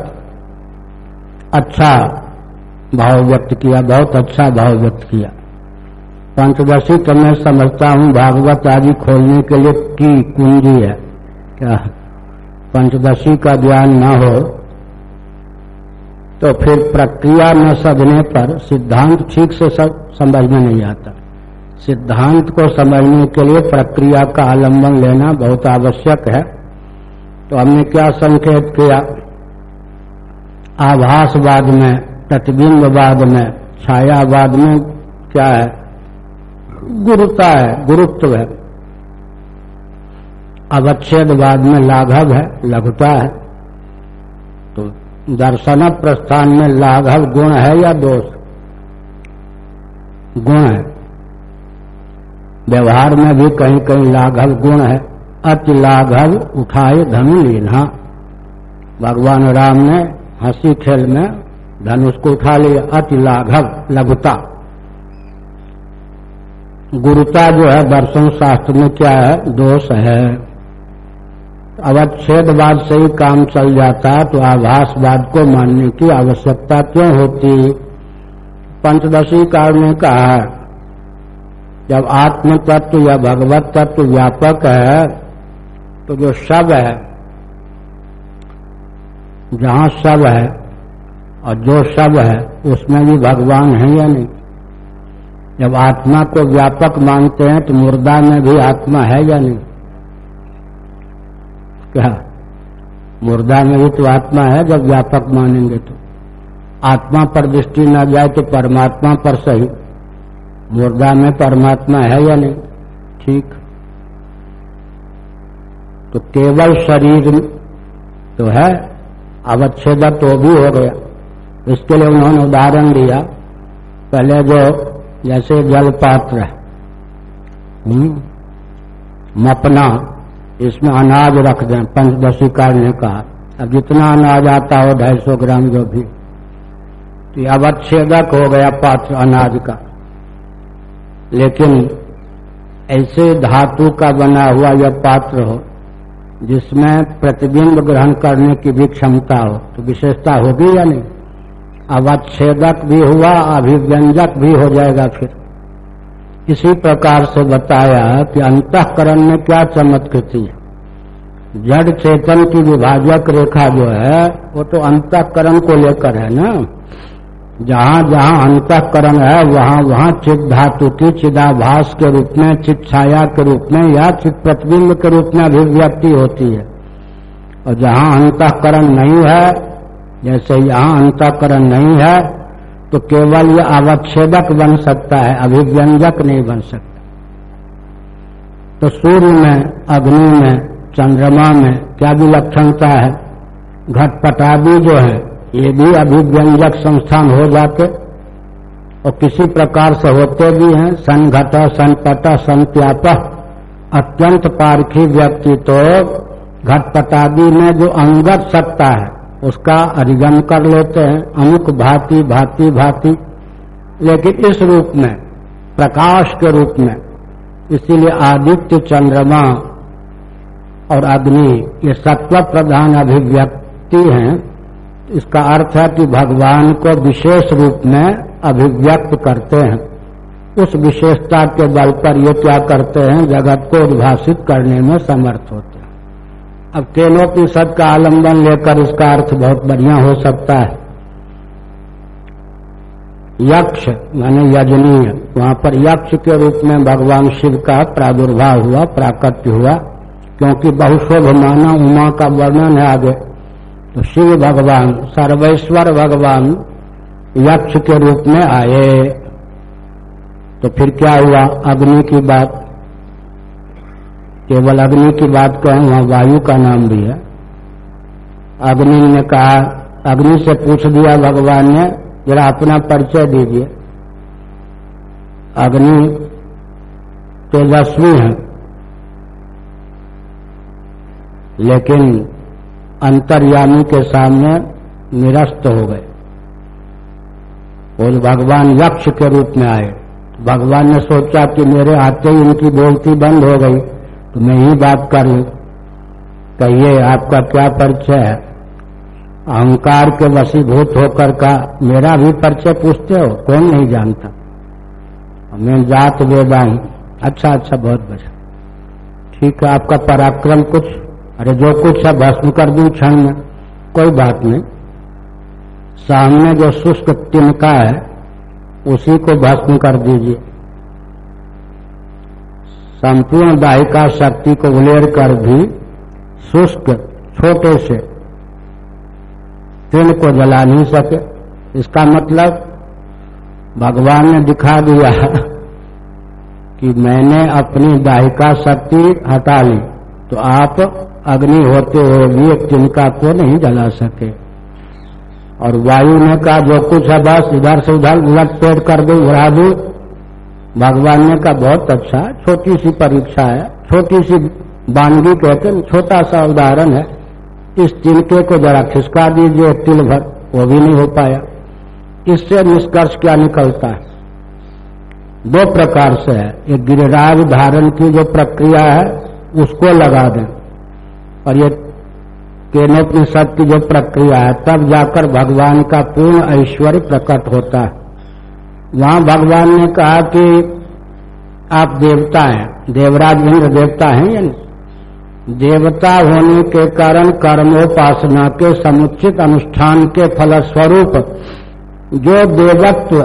अच्छा भाव व्यक्त किया, बहुत अच्छा भाव व्यक्त किया। पंचदशी तो मैं समझता हूँ, भागवत आदि खोलने के लिए की कुंजी है। क्या? पंचदशी का ज्ञान न हो तो फिर प्रक्रिया न सधने पर सिद्धांत ठीक से समझ में नहीं आता। सिद्धांत को समझने के लिए प्रक्रिया का आलंबन लेना बहुत आवश्यक है। तो हमने क्या संकेत किया? आभासवाद में प्रतिबिंबवाद में छायावाद में क्या है? गुरुता है, गुरुत्व है। अवच्छेदवाद में लाघव है, लघुता है। तो दर्शन प्रस्थान में लाघव गुण है या दोष? गुण है। व्यवहार में भी कहीं कहीं लाघव गुण है। अति लाघव उठाए धनु लीना। भगवान राम ने हँसी खेल में धनुष को उठा लिया अति लाघव लघुता गुरुता जो है, दर्शन शास्त्र में क्या है? दोष है। अवच्छेदवाद से ही काम चल जाता तो आभासवाद को मानने की आवश्यकता क्यों होती? पंचदशी काल ने कहा जब आत्म तत्व या भगवत तत्व व्यापक है तो जो शब है, जहाँ शब है और जो शब है, उसमें भी भगवान है या नहीं? जब आत्मा को व्यापक मानते हैं तो मुर्दा में भी आत्मा है या नहीं? क्या? मुर्दा में भी तो आत्मा है, जब व्यापक मानेंगे तो। आत्मा पर दृष्टि न जाए तो परमात्मा पर सही। मुर्दा में परमात्मा है या नहीं? ठीक। तो केवल शरीर तो है, अवच्छेद तो भी हो गया। इसके लिए उन्होंने उदाहरण दिया। पहले जो जैसे जल पात्र है हम्म, मपना इसमें अनाज रख दें पंचदशी कार ने कहा। अब जितना अनाज आता हो ढाई सौ ग्राम जो भी। तो ये अवच्छेदक हो गया पात्र अनाज का। लेकिन ऐसे धातु का बना हुआ यह पात्र हो जिसमें प्रतिबिंब ग्रहण करने की भी क्षमता हो तो विशेषता होगी या नहीं? अवच्छेदक भी हुआ, अभिव्यंजक भी हो जाएगा फिर। इसी प्रकार से बताया कि अंतकरण में क्या चमत्कृति है। जड़ चेतन की विभाजक रेखा जो है, वो तो अंतकरण को लेकर है ना। जहाँ जहाँ अंतकरण है, वहाँ वहाँ चित धातु की चिदाभास के रूप में, चित छाया के रूप में या चित प्रतिबिंब के रूप में अभिव्यक्ति होती है। और जहाँ अंतकरण नहीं है जैसे यहाँ अंतकरण नहीं है तो केवल यह अवच्छेदक बन सकता है, अभिव्यंजक नहीं बन सकता। तो सूर्य में, अग्नि में, चंद्रमा में क्या भी लक्षणता है? घटपटादी जो है, ये भी अभिव्यंजक संस्थान हो जाते। और किसी प्रकार से होते भी हैं घट सन पट सन त्याप अत्यंत पारखी व्यक्ति तो घटपटादी में जो अंगत सत्ता है उसका अधिगम कर लेते हैं, अमुक भांति भांति भांति। लेकिन इस रूप में, प्रकाश के रूप में, इसीलिए आदित्य चंद्रमा और अग्नि ये सत्व प्रधान अभिव्यक्ति हैं। इसका अर्थ है कि भगवान को विशेष रूप में अभिव्यक्त करते हैं। उस विशेषता के बल पर ये क्या करते हैं, जगत को उद्भाषित करने में समर्थ होते हैं। अब केनोपनिषद का आलंबन लेकर इसका अर्थ बहुत बढ़िया हो सकता है। यक्ष, माने यजनीय, वहाँ पर यक्ष के रूप में भगवान शिव का प्रादुर्भाव हुआ, प्राकट्य हुआ, क्योंकि बहुशोभ माना, उमा का वर्णन है आगे। तो शिव भगवान, सर्वेश्वर भगवान यक्ष के रूप में आए। तो फिर क्या हुआ? अग्नि की बात केवल अग्नि की बात कहें, वहाँ वायु का नाम भी है। अग्नि ने कहा, अग्नि से पूछ दिया भगवान ने, जरा अपना परिचय दीजिए। अग्नि तेजस्वी है। लेकिन अंतर्यामी के सामने निरस्त हो गए। और भगवान यक्ष के रूप में आए। भगवान ने सोचा कि मेरे आते ही इनकी बोलती बंद हो गई। तो मैं ही बात कर लू कहिए, आपका क्या परिचय है? अहंकार के वशीभूत होकर का मेरा भी परिचय पूछते हो, कौन नहीं जानता? मैं जात वेदा हूँ अच्छा अच्छा बहुत बढ़िया। ठीक है, आपका पराक्रम कुछ? अरे, जो कुछ है, भस्म कर दू क्षण में। कोई बात नहीं। सामने जो शुष्क तिनका है, उसी को भस्म कर दीजिए। संपूर्ण दाहिका शक्ति को उलेर कर भी शुष्क, छोटे से तिल को जला नहीं सके। इसका मतलब भगवान ने दिखा दिया कि मैंने अपनी दाहिका शक्ति हटा ली तो आप अग्नि होते हुए भी एक तिनका को नहीं जला सके। और वायु ने कहा, जो कुछ है बस, इधर से उधर उलट पेट कर दू, उड़ा दू। भगवान ने कहा, बहुत अच्छा छोटी सी परीक्षा है, छोटी सी बानगी कहते हैं, छोटा सा उदाहरण है, इस तिनके को जरा खिसका दीजिए तिल भर, वो भी नहीं हो पाया। इससे निष्कर्ष क्या निकलता है? दो प्रकार से है, एक गिरिराज धारण की जो प्रक्रिया है, उसको लगा दें, और ये केनोपनिषद की जो प्रक्रिया है, तब जाकर भगवान का पूर्ण ऐश्वर्य प्रकट होता है। वहाँ भगवान ने कहा कि आप देवता हैं, देवराज इंद्र देवता हैं या नहीं? देवता होने के कारण कर्मोपासना के समुचित अनुष्ठान के फलस्वरूप जो देवत्व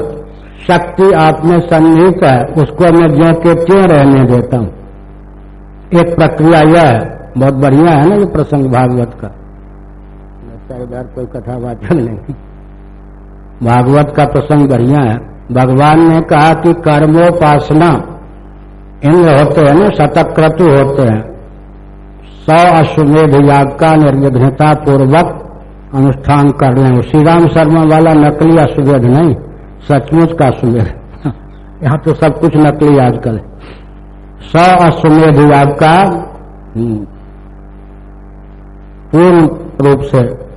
शक्ति आप में सन्निहित है, उसको मैं जो के क्यों रहने देता हूँ। एक प्रक्रिया यह है, बहुत बढ़िया है ना ये प्रसंग भागवत का। कोई कथा वाचन नहीं। भागवत का प्रसंग बढ़िया है। भगवान ने कहा कि कर्मोपासना इंद्र होते हैं ना शतक्रतु होते हैं। सौ अश्वमेध याग का निर्विघ्नता पूर्वक अनुष्ठान कर लें श्री राम शर्मा वाला नकली अश्वमेध नहीं सचमुच का अश्वमेध। यहाँ तो सब कुछ नकली आजकल। सौ अश्वमेध याग का हम्म, पूर्ण रूप से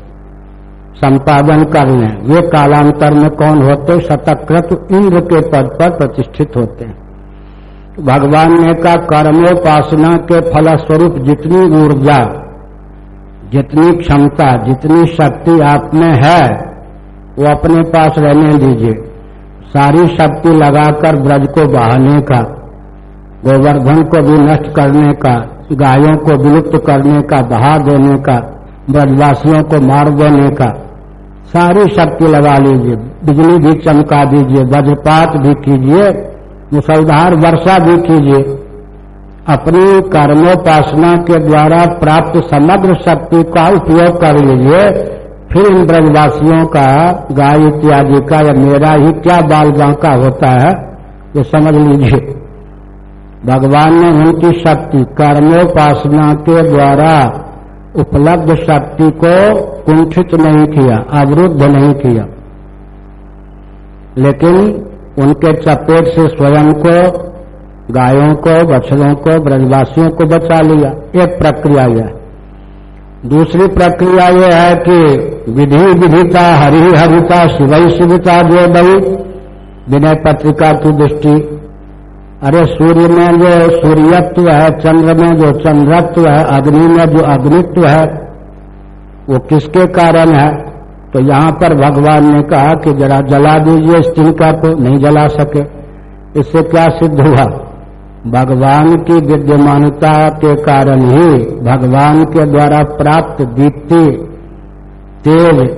संपादन कर लें। वे कालांतर में कौन होते? शतकृत इंद्र के पद पर प्रतिष्ठित होते हैं। भगवान ने कहा, कर्मोपासना के फलस्वरूप जितनी ऊर्जा, जितनी क्षमता, जितनी शक्ति आप में है, वो अपने पास रहने दीजिए। सारी शक्ति लगाकर ब्रज को बहाने का, गोवर्धन को भी नष्ट करने का, गायों को विलुप्त करने का, बहा देने का ब्रजवासियों को मार देने का। सारी शक्ति लगा लीजिए, बिजली भी चमका दीजिए, वज्रपात भी कीजिए, मुसलधार वर्षा भी कीजिए। अपनी कर्मोपासना के द्वारा प्राप्त समग्र शक्ति का उपयोग कर लीजिए, फिर इन ब्रजवासियों का गाय इत्यादि का या मेरा ही क्या बाल बांका होता है, ये समझ लीजिए। भगवान ने उनकी शक्ति, कर्मोपासना के द्वारा उपलब्ध शक्ति को कुंठित नहीं किया, अवरुद्ध नहीं किया। लेकिन उनके चपेट से स्वयं को, गायों को, बछड़ों को, ब्रजवासियों को बचा लिया। एक प्रक्रिया यह दूसरी प्रक्रिया यह है कि विधि विधिता, हरि हरिता, शिव शिविता जो दई विनय पत्रिका की दृष्टि अरे सूर्य में जो सूर्यत्व है, चंद्र में जो चंद्रत्व है, अग्नि में जो अग्नित्व है, वो किसके कारण है? तो यहाँ पर भगवान ने कहा कि जरा जला दीजिए इस तिनका को, नहीं जला सके। इससे क्या सिद्ध हुआ? भगवान की विद्यमानता के कारण ही भगवान के द्वारा प्राप्त दीप्ति, तेज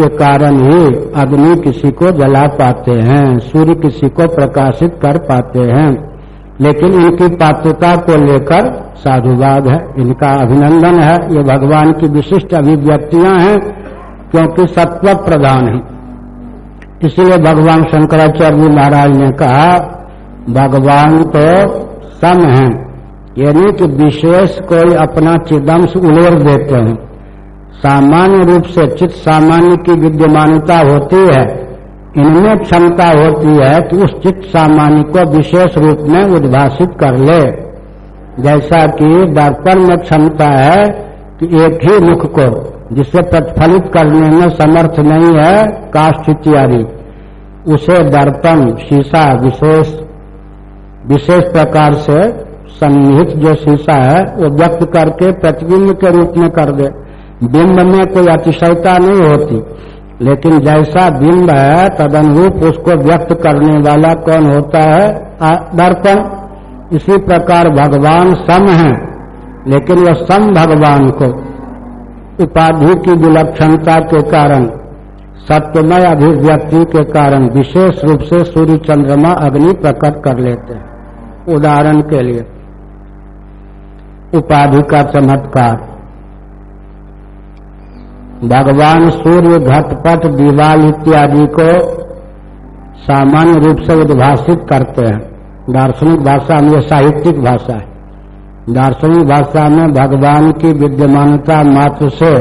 के कारण ही अग्नि किसी को जला पाते हैं, सूर्य किसी को प्रकाशित कर पाते हैं। लेकिन इनकी पात्रता को लेकर साधुवाद है, इनका अभिनंदन है। ये भगवान की विशिष्ट अभिव्यक्तियाँ हैं, क्योंकि सत्व प्रधान है। इसलिए भगवान शंकराचार्य जी महाराज ने कहा, भगवान तो सम है, यानी कि विशेष कोई अपना चिदंश उड़ेर देते हैं। सामान्य रूप से चित सामान्य की विद्यमानता होती है, इनमें क्षमता होती है कि उस चित्त सामान्य को विशेष रूप में उद्भाषित कर ले। जैसा कि दर्पण में क्षमता है कि एक ही मुख को, जिसे प्रतिफलित करने में समर्थ नहीं है, काष्ठ इत्यादि, उसे दर्पण, शीशा, विशेष विशेष प्रकार से सन्निहित जो शीशा है, वो व्यक्त करके प्रतिबिंब के रूप में कर दे। बिंब में कोई अतिशयता नहीं होती, लेकिन जैसा बिंब है, तदनुरूप उसको व्यक्त करने वाला कौन होता है? दर्पण। इसी प्रकार भगवान सम है, लेकिन वह सम भगवान को, उपाधि की विलक्षणता के कारण, सत्यमय अभिव्यक्ति के कारण विशेष रूप से सूर्य चंद्रमा अग्नि प्रकट कर लेते हैं। उदाहरण के लिए, उपाधि का चमत्कार। भगवान सूर्य घटपट दीवाल इत्यादि को सामान्य रूप से उद्भाषित करते हैं। दार्शनिक भाषा में साहित्यिक भाषा है। दार्शनिक भाषा में भगवान की विद्यमानता मात्र से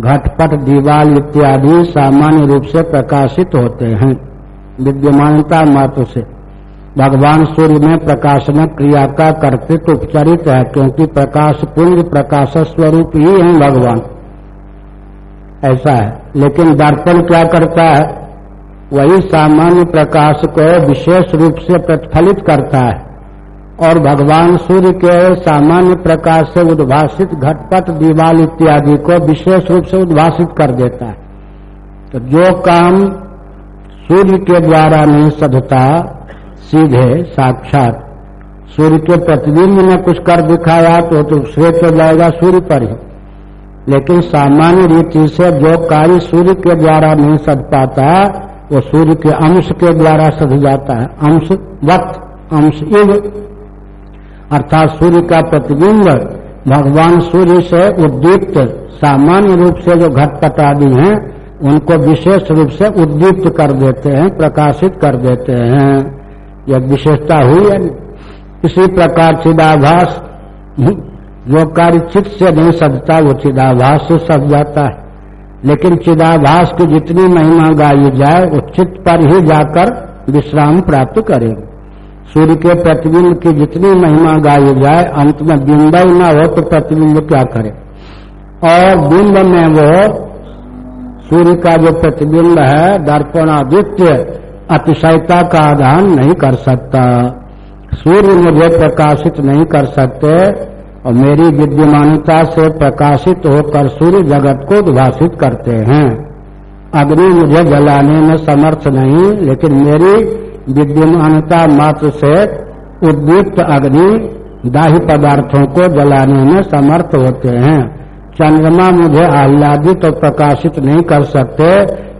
घटपट दीवाल इत्यादि सामान्य रूप से प्रकाशित होते हैं। विद्यमानता मात्र से। भगवान सूर्य में प्रकाशन क्रिया का कर्तृत्व उपचरित है, क्योंकि प्रकाश पुंज प्रकाश स्वरूप ही है भगवान। ऐसा है। लेकिन दर्पण क्या करता है? वही सामान्य प्रकाश को विशेष रूप से प्रतिफलित करता है। और भगवान सूर्य के सामान्य प्रकाश से उद्भाषित घटपट दीवाल इत्यादि को विशेष रूप से उद्भाषित कर देता है। तो जो काम सूर्य के द्वारा नहीं सधता सीधे साक्षात सूर्य के प्रतिबिंब ने कुछ कर दिखाया तो, तो श्रेत हो जाएगा सूर्य पर ही। लेकिन सामान्य रीति से जो कार्य सूर्य के द्वारा नहीं सद पाता, वो सूर्य के अंश के द्वारा सद जाता है। अंश वक्त, अंश युग। अर्थात सूर्य का प्रतिबिंब भगवान सूर्य से उद्दीप्त, सामान्य रूप से जो घटपट आदि हैं, उनको विशेष रूप से उद्दीप्त कर देते हैं, प्रकाशित कर देते हैं। यह विशेषता हुई है। इसी प्रकार चिदाभास जो कार्य चित्त से नहीं सजता वो चिदाभास से सज जाता है। लेकिन चिदाभास की जितनी महिमा गाई जाए, वो चित्त पर ही जाकर विश्राम प्राप्त करेगा। सूर्य के प्रतिबिंब की जितनी महिमा गाई जाए, अंत में बिंब ही न हो तो प्रतिबिंब क्या करे? और बिंब में वो सूर्य का जो प्रतिबिंब है, दर्पणादित्य, अतिशयता का आधान नहीं कर सकता। सूर्य मुझे प्रकाशित नहीं कर सकते और मेरी विद्यमानता से प्रकाशित होकर सूर्य जगत को उद्भाषित करते हैं। अग्नि मुझे जलाने में समर्थ नहीं, लेकिन मेरी विद्यमानता मात्र से उद्दीप्त अग्नि दाही पदार्थों को जलाने में समर्थ होते हैं। चंद्रमा मुझे आह्लादित और प्रकाशित नहीं कर सकते।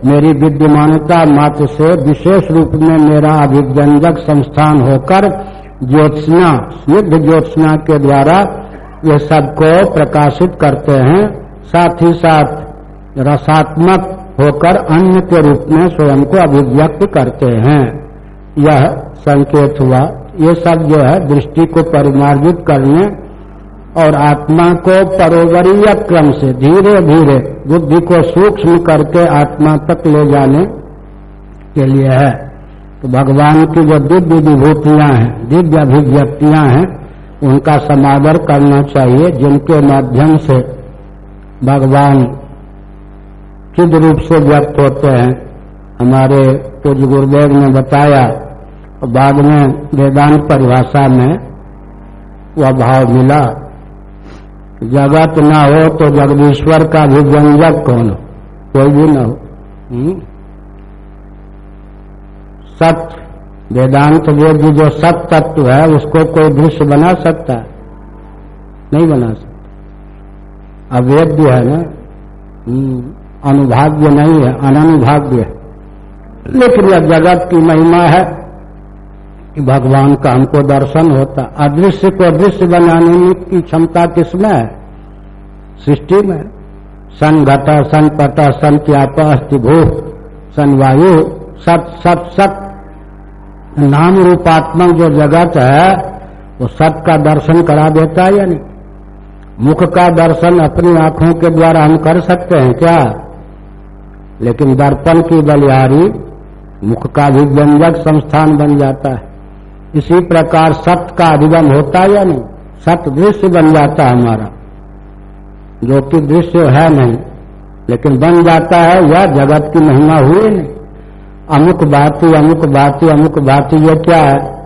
मेरी विद्यमानता मात्र से विशेष रूप में मेरा अभिव्यंजक संस्थान होकर ज्योत्सना स्निग्ध ज्योत्सना के द्वारा ये सबको प्रकाशित करते हैं, साथ ही साथ रसात्मक होकर अन्य के रूप में स्वयं को अभिव्यक्त करते हैं। यह संकेत हुआ। ये सब जो है, दृष्टि को परिमार्जित करने और आत्मा को परोवरीय क्रम से धीरे धीरे बुद्धि को सूक्ष्म करके आत्मा तक ले जाने के लिए है। तो भगवान की जो दिव्य विभूतियाँ हैं, दिव्य अभिव्यक्तियाँ हैं उनका समादर करना चाहिए, जिनके माध्यम से भगवान किस रूप से व्यक्त होते हैं। हमारे कुछ गुरुदेव ने बताया, बाद में वेदांत परिभाषा में वह भाव मिला, जगत न हो तो जगदीश्वर का भी व्यंजक कौन हो? कोई भी न हो। हम्म? सत्य वेदांत वेद जो सत तत्व है उसको कोई दृश्य बना सकता है? नहीं बना सकता। अवेद्य है ना? हम्म, अनुभाग्य नहीं है अननुभाग्य है। लेकिन यह जगत की महिमा है कि भगवान का हमको दर्शन होता। अदृश्य को दृश्य बनाने की क्षमता किसमें है? सृष्टि में। सन घट सन पट सन त्याप अस्थिभू सन वायु सत सत सत नाम रूपात्मक जो जगत है, वो सत का दर्शन करा देता है या नहीं? मुख का दर्शन अपनी आँखों के द्वारा हम कर सकते हैं क्या? लेकिन दर्पण की बलिहारी मुख का भी व्यंजक संस्थान बन जाता है। इसी प्रकार सत्य का अधिगम होता है या नहीं? सत्य दृश्य बन जाता है हमारा। जो कि दृश्य है नहीं, लेकिन बन जाता है यह जगत की महिमा हुई नहीं। अमुक भाती अमुक भाती अमुक भाती ये क्या है?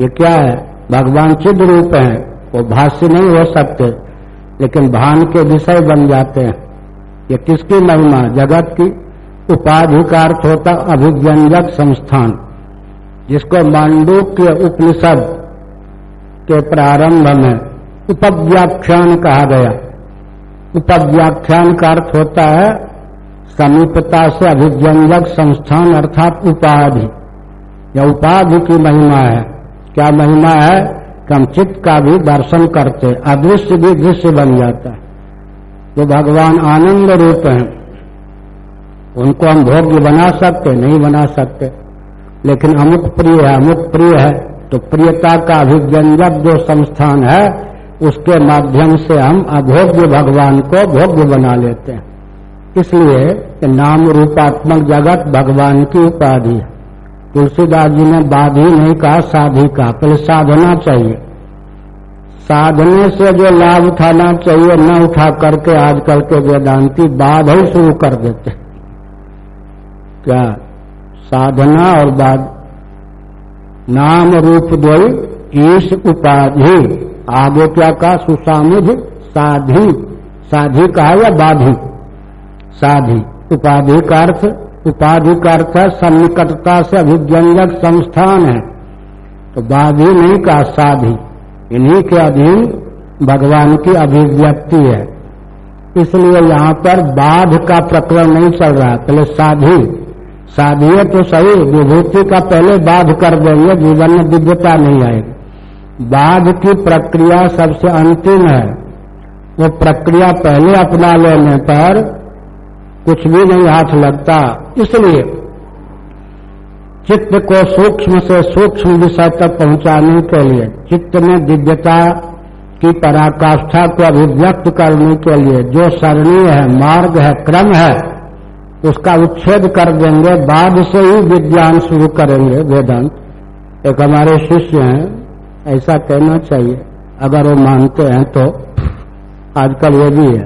ये क्या है? भगवान चिद रूप है। वो भाष्य नहीं हो सकते, लेकिन भान के विषय बन जाते हैं। ये किसकी महिमा? जगत की उपाधि का अर्थ होता अभिव्यंजक संस्थान, जिसको मांडूक्य उपनिषद के प्रारंभ में उपव्याख्यान कहा गया। उपव्याख्यान का अर्थ होता है समीपता से अभिव्यंजक संस्थान अर्थात उपाधि। या उपाधि की महिमा है। क्या महिमा है? कि हम चित्त का भी दर्शन करते, अदृश्य भी दृश्य बन जाता है। तो भगवान आनंद रूप हैं। उनको हम भोग्य बना सकते, नहीं बना सकते। लेकिन अमुक प्रिय है, अमुक प्रिय है। तो प्रियता का अभिव्यंजक जो संस्थान है, उसके माध्यम से हम अभोग्य भगवान को भोग्य बना लेते हैं। इसलिए नाम रूपात्मक जगत भगवान की उपाधि है। तुलसीदास जी ने बाधी नहीं कहा, साधी कहा, पहले साधना चाहिए। साधने से जो लाभ उठाना चाहिए, न उठा करके आजकल के वेदांती बाध ही शुरू कर देते क्या साधना और बाद नाम रूप दो ईश उपाधि। आगे क्या कहा? सुसामुझ साधी। साधी कहा या बाधी? साधी। उपाधि का अर्थ उपाधि का अर्थ है सन्निकटता से अभिव्यंजक संस्थान है। तो बाधी नहीं कहा साधी। इन्हीं के अधीन भगवान की अभिव्यक्ति है। इसलिए यहाँ पर बाध का प्रकरण नहीं चल रहा। पहले साधी। साधिए तो सही, विभूति का पहले बाध कर देंगे, जीवन में दिव्यता नहीं आएगी। बाध की प्रक्रिया सबसे अंतिम है। वो प्रक्रिया पहले अपना लेने पर कुछ भी नहीं हाथ लगता। इसलिए चित्त को सूक्ष्म से सूक्ष्म विषय तक पहुँचाने के लिए, चित्त में दिव्यता की पराकाष्ठा को अभिव्यक्त करने के लिए जो सरणी है, मार्ग है, क्रम है, उसका उच्छेद कर देंगे, बाद से ही विज्ञान शुरू करेंगे, वेदांत। एक हमारे शिष्य हैं, ऐसा कहना चाहिए। अगर वो मानते हैं तो आजकल ये भी है।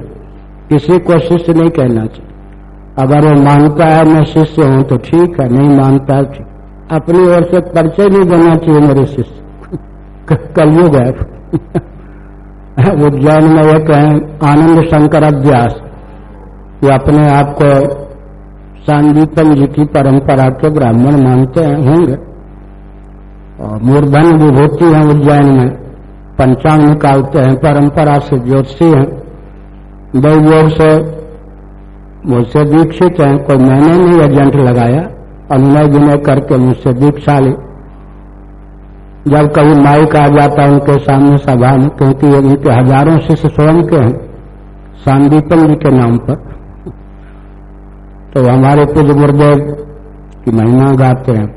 किसी को शिष्य नहीं कहना चाहिए। अगर वो मानता है मैं शिष्य हूँ तो ठीक है, नहीं मानता है अपनी ओर से परिचय नहीं देना चाहिए मेरे शिष्य कलयुग है। उज्जैन में एक है, आनंद शंकर अभ्यास। ये अपने आप को सांदीपन जी की परंपरा के ब्राह्मण मानते हैं, होंगे। और मूर्धन विभूति है उज्जैन में, पंचांग निकालते हैं, परंपरा से ज्योतिषी हैं। योग से मुझसे दीक्षित हैं, कोई मैंने नहीं एजेंट लगाया, अनुनय विनय करके मुझसे दीक्षा ली। जब कभी माइक आ जाता उनके सामने सभा में क्योंकि उनके हज़ारों शिष्य स्वयं के हैं, सांदीपन जी के नाम पर। तो हमारे पूज्य गुरुदेव की महिमा गाते हैं,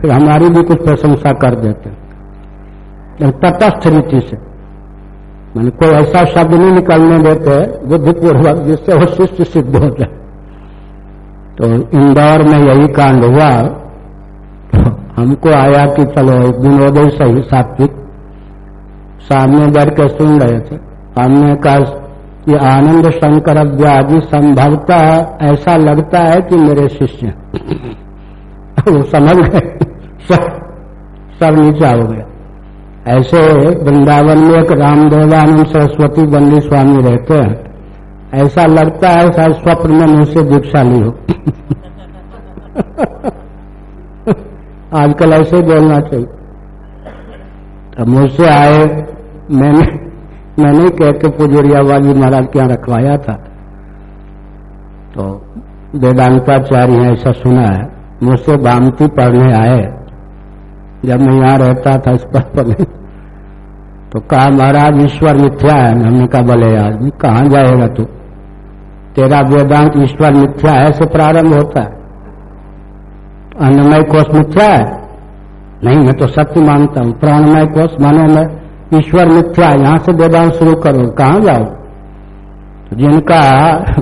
फिर हमारी भी कुछ प्रशंसा कर देते हैं। तटस्थ रीति से। मैंने कोई ऐसा शब्द नहीं निकलने देते बुद्धिपूर्वक जिससे वो शिष्य सिद्ध हो जाए। तो इंदौर में यही कांड हुआ। तो हमको आया कि चलो, एक दिन विनोदय सही, सात्विक। सामने बैठ के सुन रहे थे। हमने कहा, ये आनंद शंकर व्याजी संभवता ऐसा लगता है कि मेरे शिष्य वो समझ गए। सब सब नीचा हो गया ऐसे वृंदावन में एक रामदेवानंद सरस्वती बंदी स्वामी रहते हैं। ऐसा लगता है शायद स्वप्न में मुझसे दीक्षा हो। आजकल ऐसे बोलना चाहिए। अब मुझसे आए, मैंने मैंने कह के पुजरियावाजी महाराज के यहाँ रखवाया था। तो वेदांताचार्य ऐसा सुना है। मुझसे भामती पढ़ने आए। जब मैं यहाँ रहता था इस पर में तो कहा, महाराज, ईश्वर मिथ्या है। हमने कहा बोले यार कहाँ जाएगा तू? तेरा वेदांत ईश्वर मिथ्या है से प्रारंभ होता है। अन्नमय कोष मिथ्या है? नहीं, मैं तो सत्य मानता हूँ। प्राणमय कोष मानो मैं ईश्वर मिथ्या है। यहाँ से वेदांत शुरू करो, कहाँ जाओ? जिनका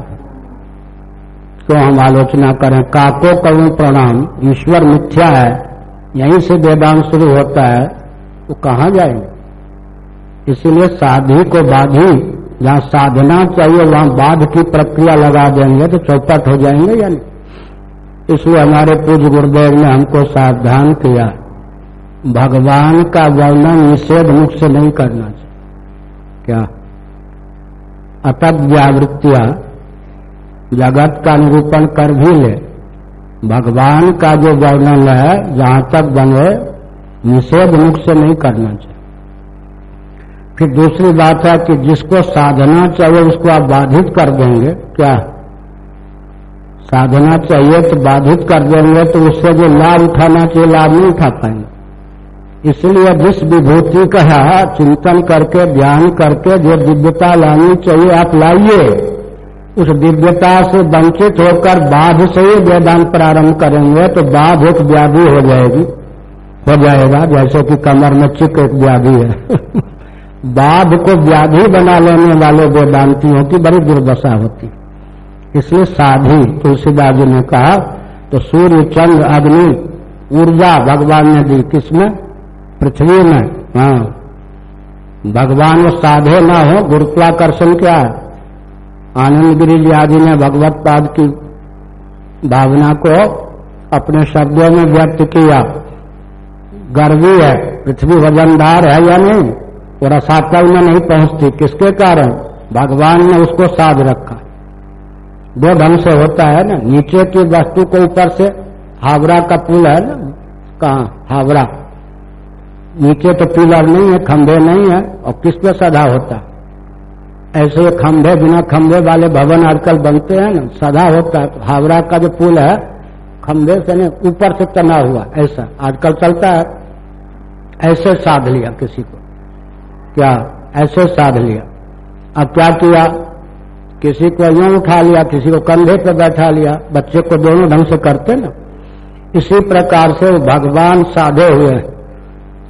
तो हम आलोचना करें, काको करूँ प्रणाम, ईश्वर मिथ्या है। यहीं से वेदांत शुरू होता है वो कहाँ जाएँगे? इसलिए साधी को बाधी, जहाँ साधना चाहिए, वहाँ बाध की प्रक्रिया लगा देंगे तो चौपट हो जाएँगे या नहीं? इसलिए हमारे पूज गुरुदेव ने हमको सावधान किया, भगवान का वर्णन निषेध मुख से नहीं करना चाहिए। क्या? अतत व्यावृत्तियाँ जगत का निरूपण कर भी ले। भगवान का जो वर्णन है, जहाँ तक बने, निषेध मुख से नहीं करना चाहिए। फिर दूसरी बात है कि जिसको साधना चाहिए, उसको आप बाधित कर देंगे, क्या? साधना चाहिए तो बाधित कर देंगे तो उससे जो लाभ उठाना चाहिए, लाभ नहीं उठा पाएँगे। इसलिए जिस विभूति का चिंतन करके, ध्यान करके, जो दिव्यता लानी चाहिए, आप लाइए। उस दिव्यता से वंचित होकर बाध से ही वेदांत प्रारंभ करेंगे तो बाध एक व्याधि हो जाएगी। हो जाएगा, जैसे कि कमर में चिक एक व्याधि है। बाध को व्याधि बना लेने वाले वेदांतियों की बड़ी दुर्दशा होती। इसलिए साधी तुलसीदास जी ने कहा तो सूर्य, चंद्र, अग्नि, ऊर्जा भगवान ने दी किसमें? पृथ्वी में। हाँ। भगवान वो साधे न हो, गुरुत्वाकर्षण क्या है? आनंद गिरी आदि ने भगवत पाद की भावना को अपने शब्दों में व्यक्त किया। गर्वी है, पृथ्वी वजनदार है या नहीं? वो रसातल में नहीं पहुँचती। किसके कारण? भगवान ने उसको साध रखा। दो ढंग से होता है ना। नीचे की वस्तु को ऊपर से, हावड़ा का पुल है ना? कहा? हावड़ा। नीचे तो पिलर नहीं है, खंभे नहीं है, और किस पे सदा होता? ऐसे खंभे बिना खंभे वाले भवन आजकल बनते हैं ना। सदा होता है। हावड़ा का जो पुल है, खंभे से नहीं, ऊपर से तना हुआ, ऐसा। आजकल चलता है। ऐसे साध लिया किसी को। क्या? ऐसे साध लिया। अब क्या किया? किसी को यूँ उठा लिया, किसी को कंधे पे बैठा लिया। बच्चे को दोनों ढंग से करते ना। इसी प्रकार से भगवान साधे हुए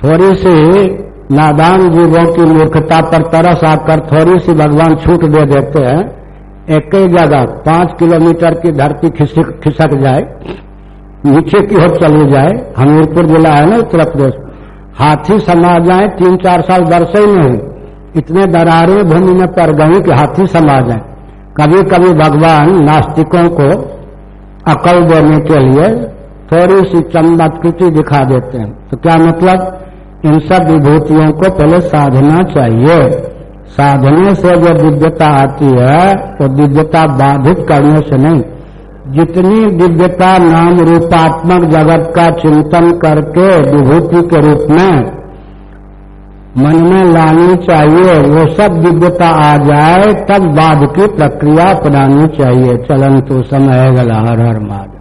थोड़ी सी नादान जीवों की मूर्खता पर तरस आकर थोड़ी सी भगवान छूट दे देते हैं। एक ही जगह पाँच किलोमीटर की धरती खिसक जाए, नीचे की ओर चली जाए। हमीरपुर जिला है ना उत्तर प्रदेश। हाथी समा जाए, तीन चार साल वर्षे ही नहीं। इतने दरारे भूमि में पड़ गई कि हाथी समा जाए। कभी कभी भगवान नास्तिकों को अकल देने के लिए थोड़ी सी चमत्कृति दिखा देते हैं। तो क्या मतलब? इन सब विभूतियों को पहले साधना चाहिए। साधने से जो दिव्यता आती है तो दिव्यता बाधित करने से नहीं। जितनी दिव्यता नाम रूपात्मक जगत का चिंतन करके विभूति के रूप में मन में लानी चाहिए, वो सब दिव्यता आ जाए, तब बाद की प्रक्रिया अपनानी चाहिए। चलन तो समय गला, हर हर मार्ग।